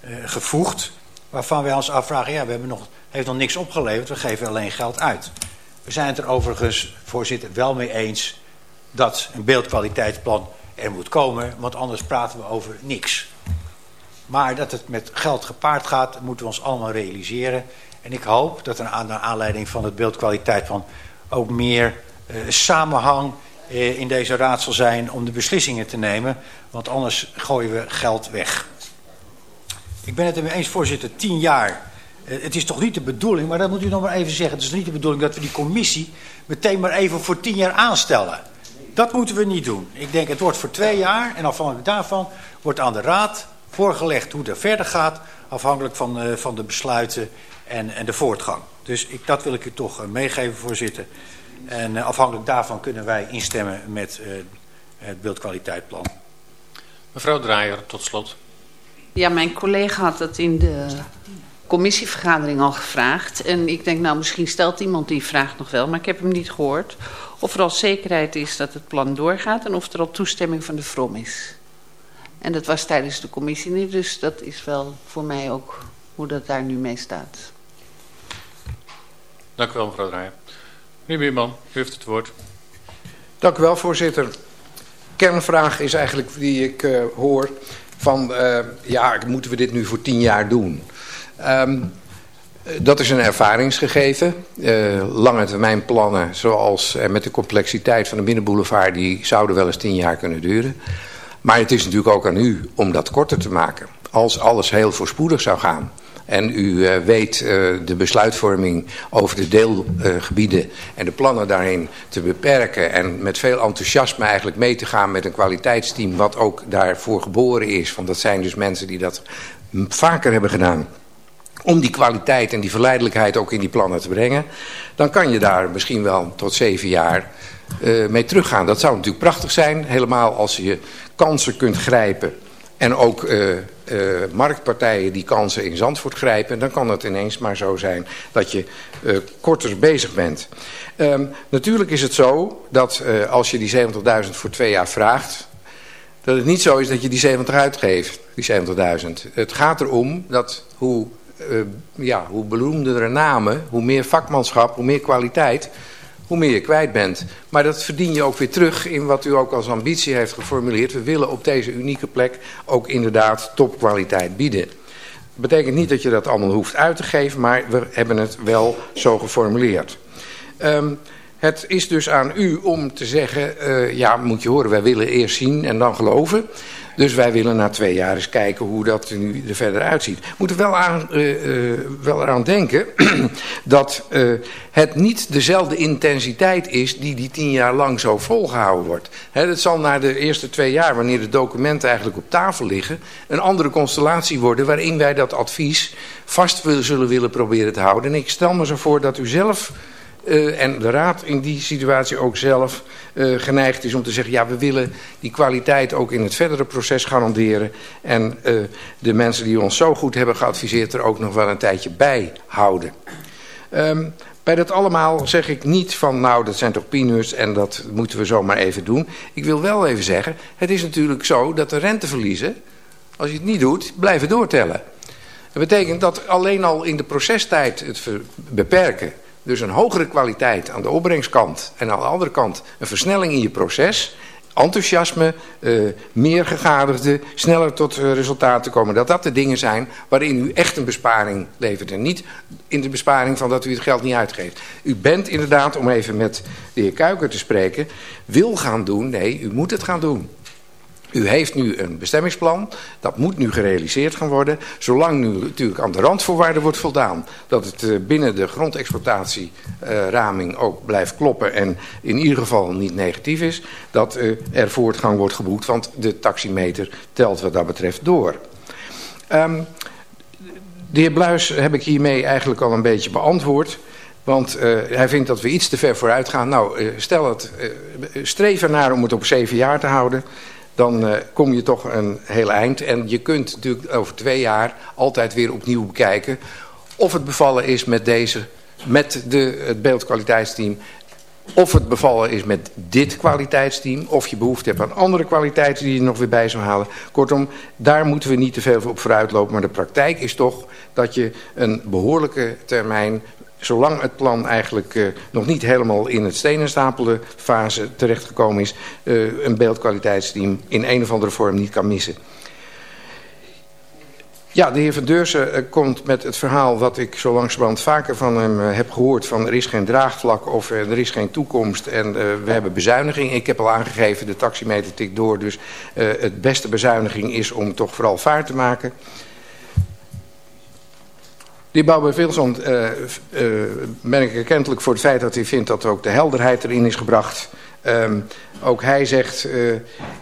uh, gevoegd. Waarvan wij ons afvragen, ja, we hebben nog, heeft nog niks opgeleverd, we geven alleen geld uit. We zijn het er overigens, voorzitter, wel mee eens dat een beeldkwaliteitsplan er moet komen. Want anders praten we over niks. Maar dat het met geld gepaard gaat, moeten we ons allemaal realiseren. En ik hoop dat er aan de aanleiding van het beeldkwaliteit van ook meer uh, samenhang uh, in deze raad zal zijn om de beslissingen te nemen. Want anders gooien we geld weg. Ik ben het er mee eens, voorzitter, tien jaar het is toch niet de bedoeling, maar dat moet u nog maar even zeggen. Het is niet de bedoeling dat we die commissie meteen maar even voor tien jaar aanstellen. Dat moeten we niet doen. Ik denk het wordt voor twee jaar en afhankelijk daarvan wordt aan de raad voorgelegd hoe het verder gaat. Afhankelijk van, van de besluiten en, en de voortgang. Dus ik, dat wil ik u toch uh, meegeven, voorzitter. En uh, afhankelijk daarvan kunnen wij instemmen met het beeldkwaliteitplan. Mevrouw Draaier, tot slot. Ja, mijn collega had dat in de commissievergadering al gevraagd. En ik denk, nou, misschien stelt iemand die vraag nog wel, maar ik heb hem niet gehoord. Of er al zekerheid is dat het plan doorgaat en of er al toestemming van de VROM is. En dat was tijdens de commissie niet, dus dat is wel voor mij ook hoe dat daar nu mee staat. Dank u wel, mevrouw Draaier. Meneer Bierman, u heeft het woord. Dank u wel, voorzitter. Kernvraag is eigenlijk die ik uh, hoor van, uh, ja, moeten we dit nu voor tien jaar doen? Um, dat is een ervaringsgegeven. Uh, lange termijn plannen, zoals met de complexiteit van de binnenboulevard, die zouden wel eens tien jaar kunnen duren. Maar het is natuurlijk ook aan u om dat korter te maken. Als alles heel voorspoedig zou gaan. En u uh, weet de besluitvorming over de deelgebieden en de plannen daarin te beperken. En met veel enthousiasme eigenlijk mee te gaan met een kwaliteitsteam wat ook daarvoor geboren is. Want dat zijn dus mensen die dat vaker hebben gedaan om die kwaliteit en die verleidelijkheid ook in die plannen te brengen, dan kan je daar misschien wel tot zeven jaar uh, mee teruggaan. Dat zou natuurlijk prachtig zijn, helemaal als je kansen kunt grijpen en ook uh, marktpartijen die kansen in Zandvoort grijpen, dan kan het ineens maar zo zijn dat je korter bezig bent. Um, natuurlijk is het zo dat als je die 70.000 voor twee jaar vraagt, dat het niet zo is dat je die 70 uitgeeft, die 70.000. Het gaat erom dat hoe ja, hoe beroemdere namen, hoe meer vakmanschap, hoe meer kwaliteit, hoe meer je kwijt bent. Maar dat verdien je ook weer terug in wat u ook als ambitie heeft geformuleerd. We willen op deze unieke plek ook inderdaad topkwaliteit bieden. Dat betekent niet dat je dat allemaal hoeft uit te geven, maar we hebben het wel zo geformuleerd. Um, het is dus aan u om te zeggen, uh, ja moet je horen, wij willen eerst zien en dan geloven. Dus wij willen na twee jaar eens kijken hoe dat er nu er verder uitziet. We moeten wel, aan, uh, uh, wel eraan denken dat uh, het niet dezelfde intensiteit is die die tien jaar lang zo volgehouden wordt. He, dat zal na de eerste twee jaar, wanneer de documenten eigenlijk op tafel liggen, een andere constellatie worden waarin wij dat advies vast zullen willen proberen te houden. En ik stel me zo voor dat u zelf uh, en de raad in die situatie ook zelf uh, geneigd is om te zeggen... ja, we willen die kwaliteit ook in het verdere proces garanderen... en uh, de mensen die ons zo goed hebben geadviseerd er ook nog wel een tijdje bij houden. Um, bij dat allemaal zeg ik niet van, nou, dat zijn toch peanuts en dat moeten we zomaar even doen. Ik wil wel even zeggen, het is natuurlijk zo dat de renteverliezen, als je het niet doet, blijven doortellen. Dat betekent dat alleen al in de procestijd het beperken dus een hogere kwaliteit aan de opbrengskant en aan de andere kant een versnelling in je proces. Enthousiasme, uh, meer gegadigden, sneller tot uh, resultaten komen. Dat dat de dingen zijn waarin u echt een besparing levert. En niet in de besparing van dat u het geld niet uitgeeft. U bent inderdaad, om even met de heer Kuiker te spreken, wil gaan doen. Nee, u moet het gaan doen. U heeft nu een bestemmingsplan, dat moet nu gerealiseerd gaan worden. Zolang nu natuurlijk aan de randvoorwaarden wordt voldaan, dat het uh, binnen de grondexploitatieraming uh, ook blijft kloppen en in ieder geval niet negatief is, dat uh, er voortgang wordt geboekt, want de taximeter telt wat dat betreft door. Um, de heer Bluis heb ik hiermee eigenlijk al een beetje beantwoord. Want hij vindt dat we iets te ver vooruit gaan. Nou, stel het, uh, streef ernaar om het op zeven jaar te houden dan uh, kom je toch een heel eind. En je kunt natuurlijk over twee jaar altijd weer opnieuw bekijken... of het bevallen is met deze, met de, het beeldkwaliteitsteam... of het bevallen is met dit kwaliteitsteam... of je behoefte hebt aan andere kwaliteiten die je nog weer bij zou halen. Kortom, daar moeten we niet te veel op vooruit lopen. Maar de praktijk is toch dat je een behoorlijke termijn zolang het plan eigenlijk uh, nog niet helemaal in het stenenstapelen fase terechtgekomen is, uh, een beeldkwaliteitsteam in een of andere vorm niet kan missen. Ja, de heer Van Deursen uh, komt met het verhaal wat ik zo langzamerhand vaker van hem heb gehoord. Van er is geen draagvlak of er is geen toekomst en we hebben bezuiniging. Ik heb al aangegeven, de taximeter tikt door. Dus het beste bezuiniging is om toch vooral vaart te maken. De heer Bouwberg-Wilson uh, uh, ben ik erkentelijk voor het feit dat hij vindt dat ook de helderheid erin is gebracht. Um, ook hij zegt, uh,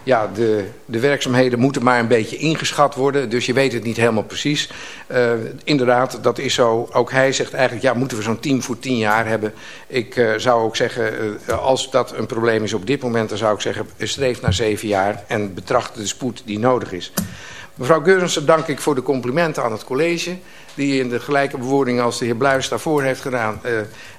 ja, de, de werkzaamheden moeten maar een beetje ingeschat worden. Dus je weet het niet helemaal precies. Inderdaad, dat is zo. Ook hij zegt eigenlijk, ja, moeten we zo'n team voor tien jaar hebben. Ik zou ook zeggen, als dat een probleem is op dit moment... dan zou ik zeggen, streef naar zeven jaar en betracht de spoed die nodig is. Mevrouw Geurensen dank ik voor de complimenten aan het college die in de gelijke bewoording als de heer Bluis daarvoor heeft gedaan, uh,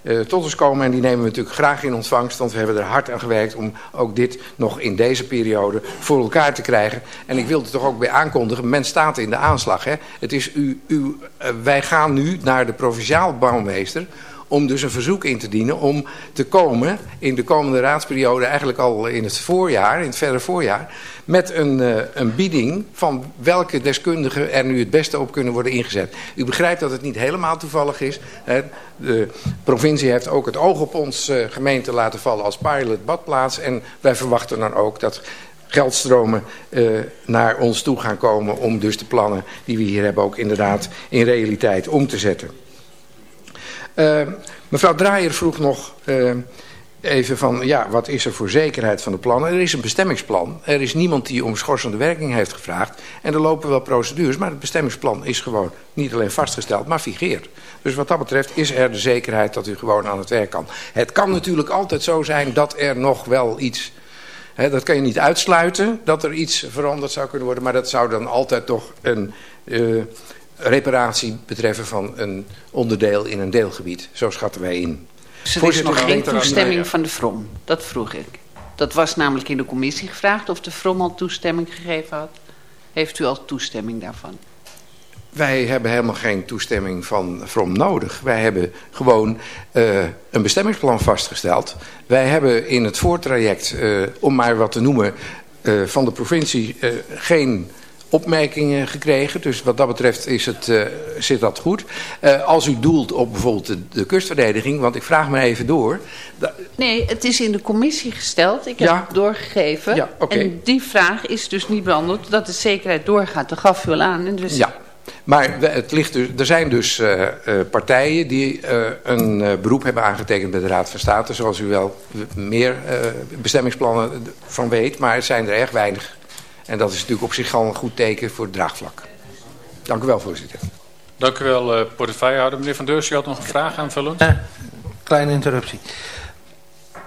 uh, tot ons komen. En die nemen we natuurlijk graag in ontvangst, want we hebben er hard aan gewerkt om ook dit nog in deze periode voor elkaar te krijgen. En ik wil er toch ook bij aankondigen, men staat in de aanslag. Hè? Het is u, u, uh, wij gaan nu naar de provinciaal bouwmeester om dus een verzoek in te dienen om te komen in de komende raadsperiode, eigenlijk al in het voorjaar, in het verre voorjaar, met een, uh, een bieding van welke deskundigen er nu het beste op kunnen worden ingezet. U begrijpt dat het niet helemaal toevallig is. Hè? De provincie heeft ook het oog op ons uh, gemeente laten vallen als pilot badplaats en wij verwachten dan ook dat geldstromen uh, naar ons toe gaan komen om dus de plannen die we hier hebben ook inderdaad in realiteit om te zetten. Mevrouw Draaier vroeg nog even van, ja, wat is er voor zekerheid van de plannen? Er is een bestemmingsplan. Er is niemand die om schorsende werking heeft gevraagd. En er lopen wel procedures, maar het bestemmingsplan is gewoon niet alleen vastgesteld, maar figeert. Dus wat dat betreft is er de zekerheid dat u gewoon aan het werk kan. Het kan natuurlijk altijd zo zijn dat er nog wel iets... Hè, dat kan je niet uitsluiten, dat er iets veranderd zou kunnen worden. Maar dat zou dan altijd toch een... Uh, reparatie betreffen van een onderdeel in een deelgebied. Zo schatten wij in. Dus er is nog geen toestemming van de FROM. Dat vroeg ik. Dat was namelijk in de commissie gevraagd of de FROM al toestemming gegeven had. Heeft u al toestemming daarvan? Wij hebben helemaal geen toestemming van FROM nodig. Wij hebben gewoon uh, een bestemmingsplan vastgesteld. Wij hebben in het voortraject, uh, om maar wat te noemen, uh, van de provincie geen opmerkingen gekregen. Dus wat dat betreft is het, uh, zit dat goed. Uh, als u doelt op bijvoorbeeld de, de, kustverdediging, want ik vraag me even door. Nee, het is in de commissie gesteld. Ik heb ja. het doorgegeven. Ja, okay. En die vraag is dus niet beantwoord dat de zekerheid doorgaat. Dat gaf u al aan. En dus... Ja. Maar het ligt dus, er zijn dus uh, uh, partijen die uh, een beroep hebben aangetekend bij de Raad van State. Zoals u wel meer bestemmingsplannen van weet. Maar het zijn er erg weinig en dat is natuurlijk op zich al een goed teken voor het draagvlak. Dank u wel, voorzitter. Dank u wel, uh, portefeuillehouder. Meneer Van Deurs, u had nog een vraag aanvullend? Uh, kleine interruptie.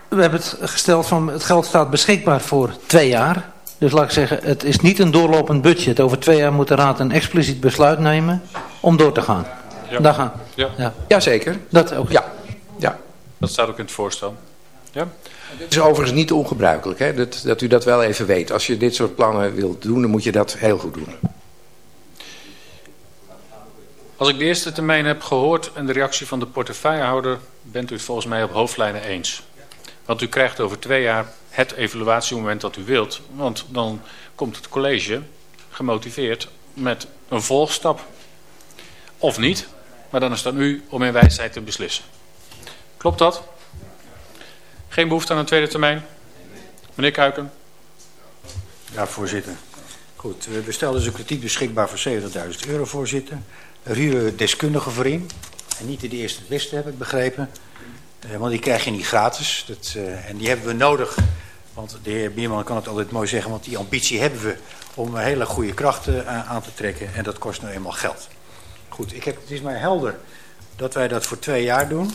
We hebben het gesteld van het geld staat beschikbaar voor twee jaar. Dus laat ik zeggen, het is niet een doorlopend budget. Over twee jaar moet de Raad een expliciet besluit nemen om door te gaan. Ja. Daar gaan. Ja. Ja. Jazeker. Dat ook. Ja. ja. Dat staat ook in het voorstel. Ja. Het is overigens niet ongebruikelijk, hè? Dat, dat u dat wel even weet. Als je dit soort plannen wilt doen, dan moet je dat heel goed doen. Als ik de eerste termijn heb gehoord en de reactie van de portefeuillehouder, bent u het volgens mij op hoofdlijnen eens. Want u krijgt over twee jaar het evaluatiemoment dat u wilt. Want dan komt het college gemotiveerd met een volgstap. Of niet, maar dan is het aan u om in wijsheid te beslissen. Klopt dat? Geen behoefte aan een tweede termijn? Meneer Kuiken. Ja, voorzitter. Goed, we stellen dus een kritiek beschikbaar voor 70.000 euro, voorzitter. Daar huren we deskundigen voor in. En niet in de eerste het beste, heb ik begrepen. Uh, want die krijg je niet gratis. Dat, uh, en die hebben we nodig. Want de heer Bierman kan het altijd mooi zeggen. Want die ambitie hebben we om hele goede krachten uh, aan te trekken. En dat kost nou eenmaal geld. Goed, ik heb, het is mij helder dat wij dat voor twee jaar doen.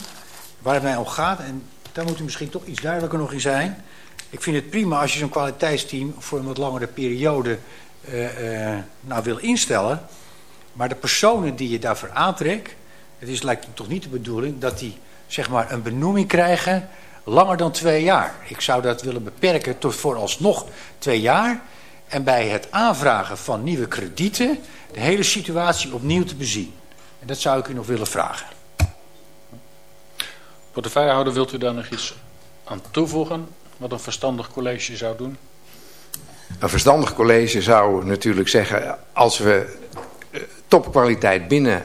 Waar het mij om gaat, en daar moet u misschien toch iets duidelijker nog in zijn. Ik vind het prima als je zo'n kwaliteitsteam voor een wat langere periode uh, uh, nou wil instellen. Maar de personen die je daarvoor aantrekt, het is lijkt me toch niet de bedoeling dat die zeg maar een benoeming krijgen langer dan twee jaar. Ik zou dat willen beperken tot vooralsnog twee jaar. En bij het aanvragen van nieuwe kredieten de hele situatie opnieuw te bezien. En dat zou ik u nog willen vragen. Portefeuillehouder, wilt u daar nog iets aan toevoegen? Wat een verstandig college zou doen? Een verstandig college zou natuurlijk zeggen... als we topkwaliteit binnen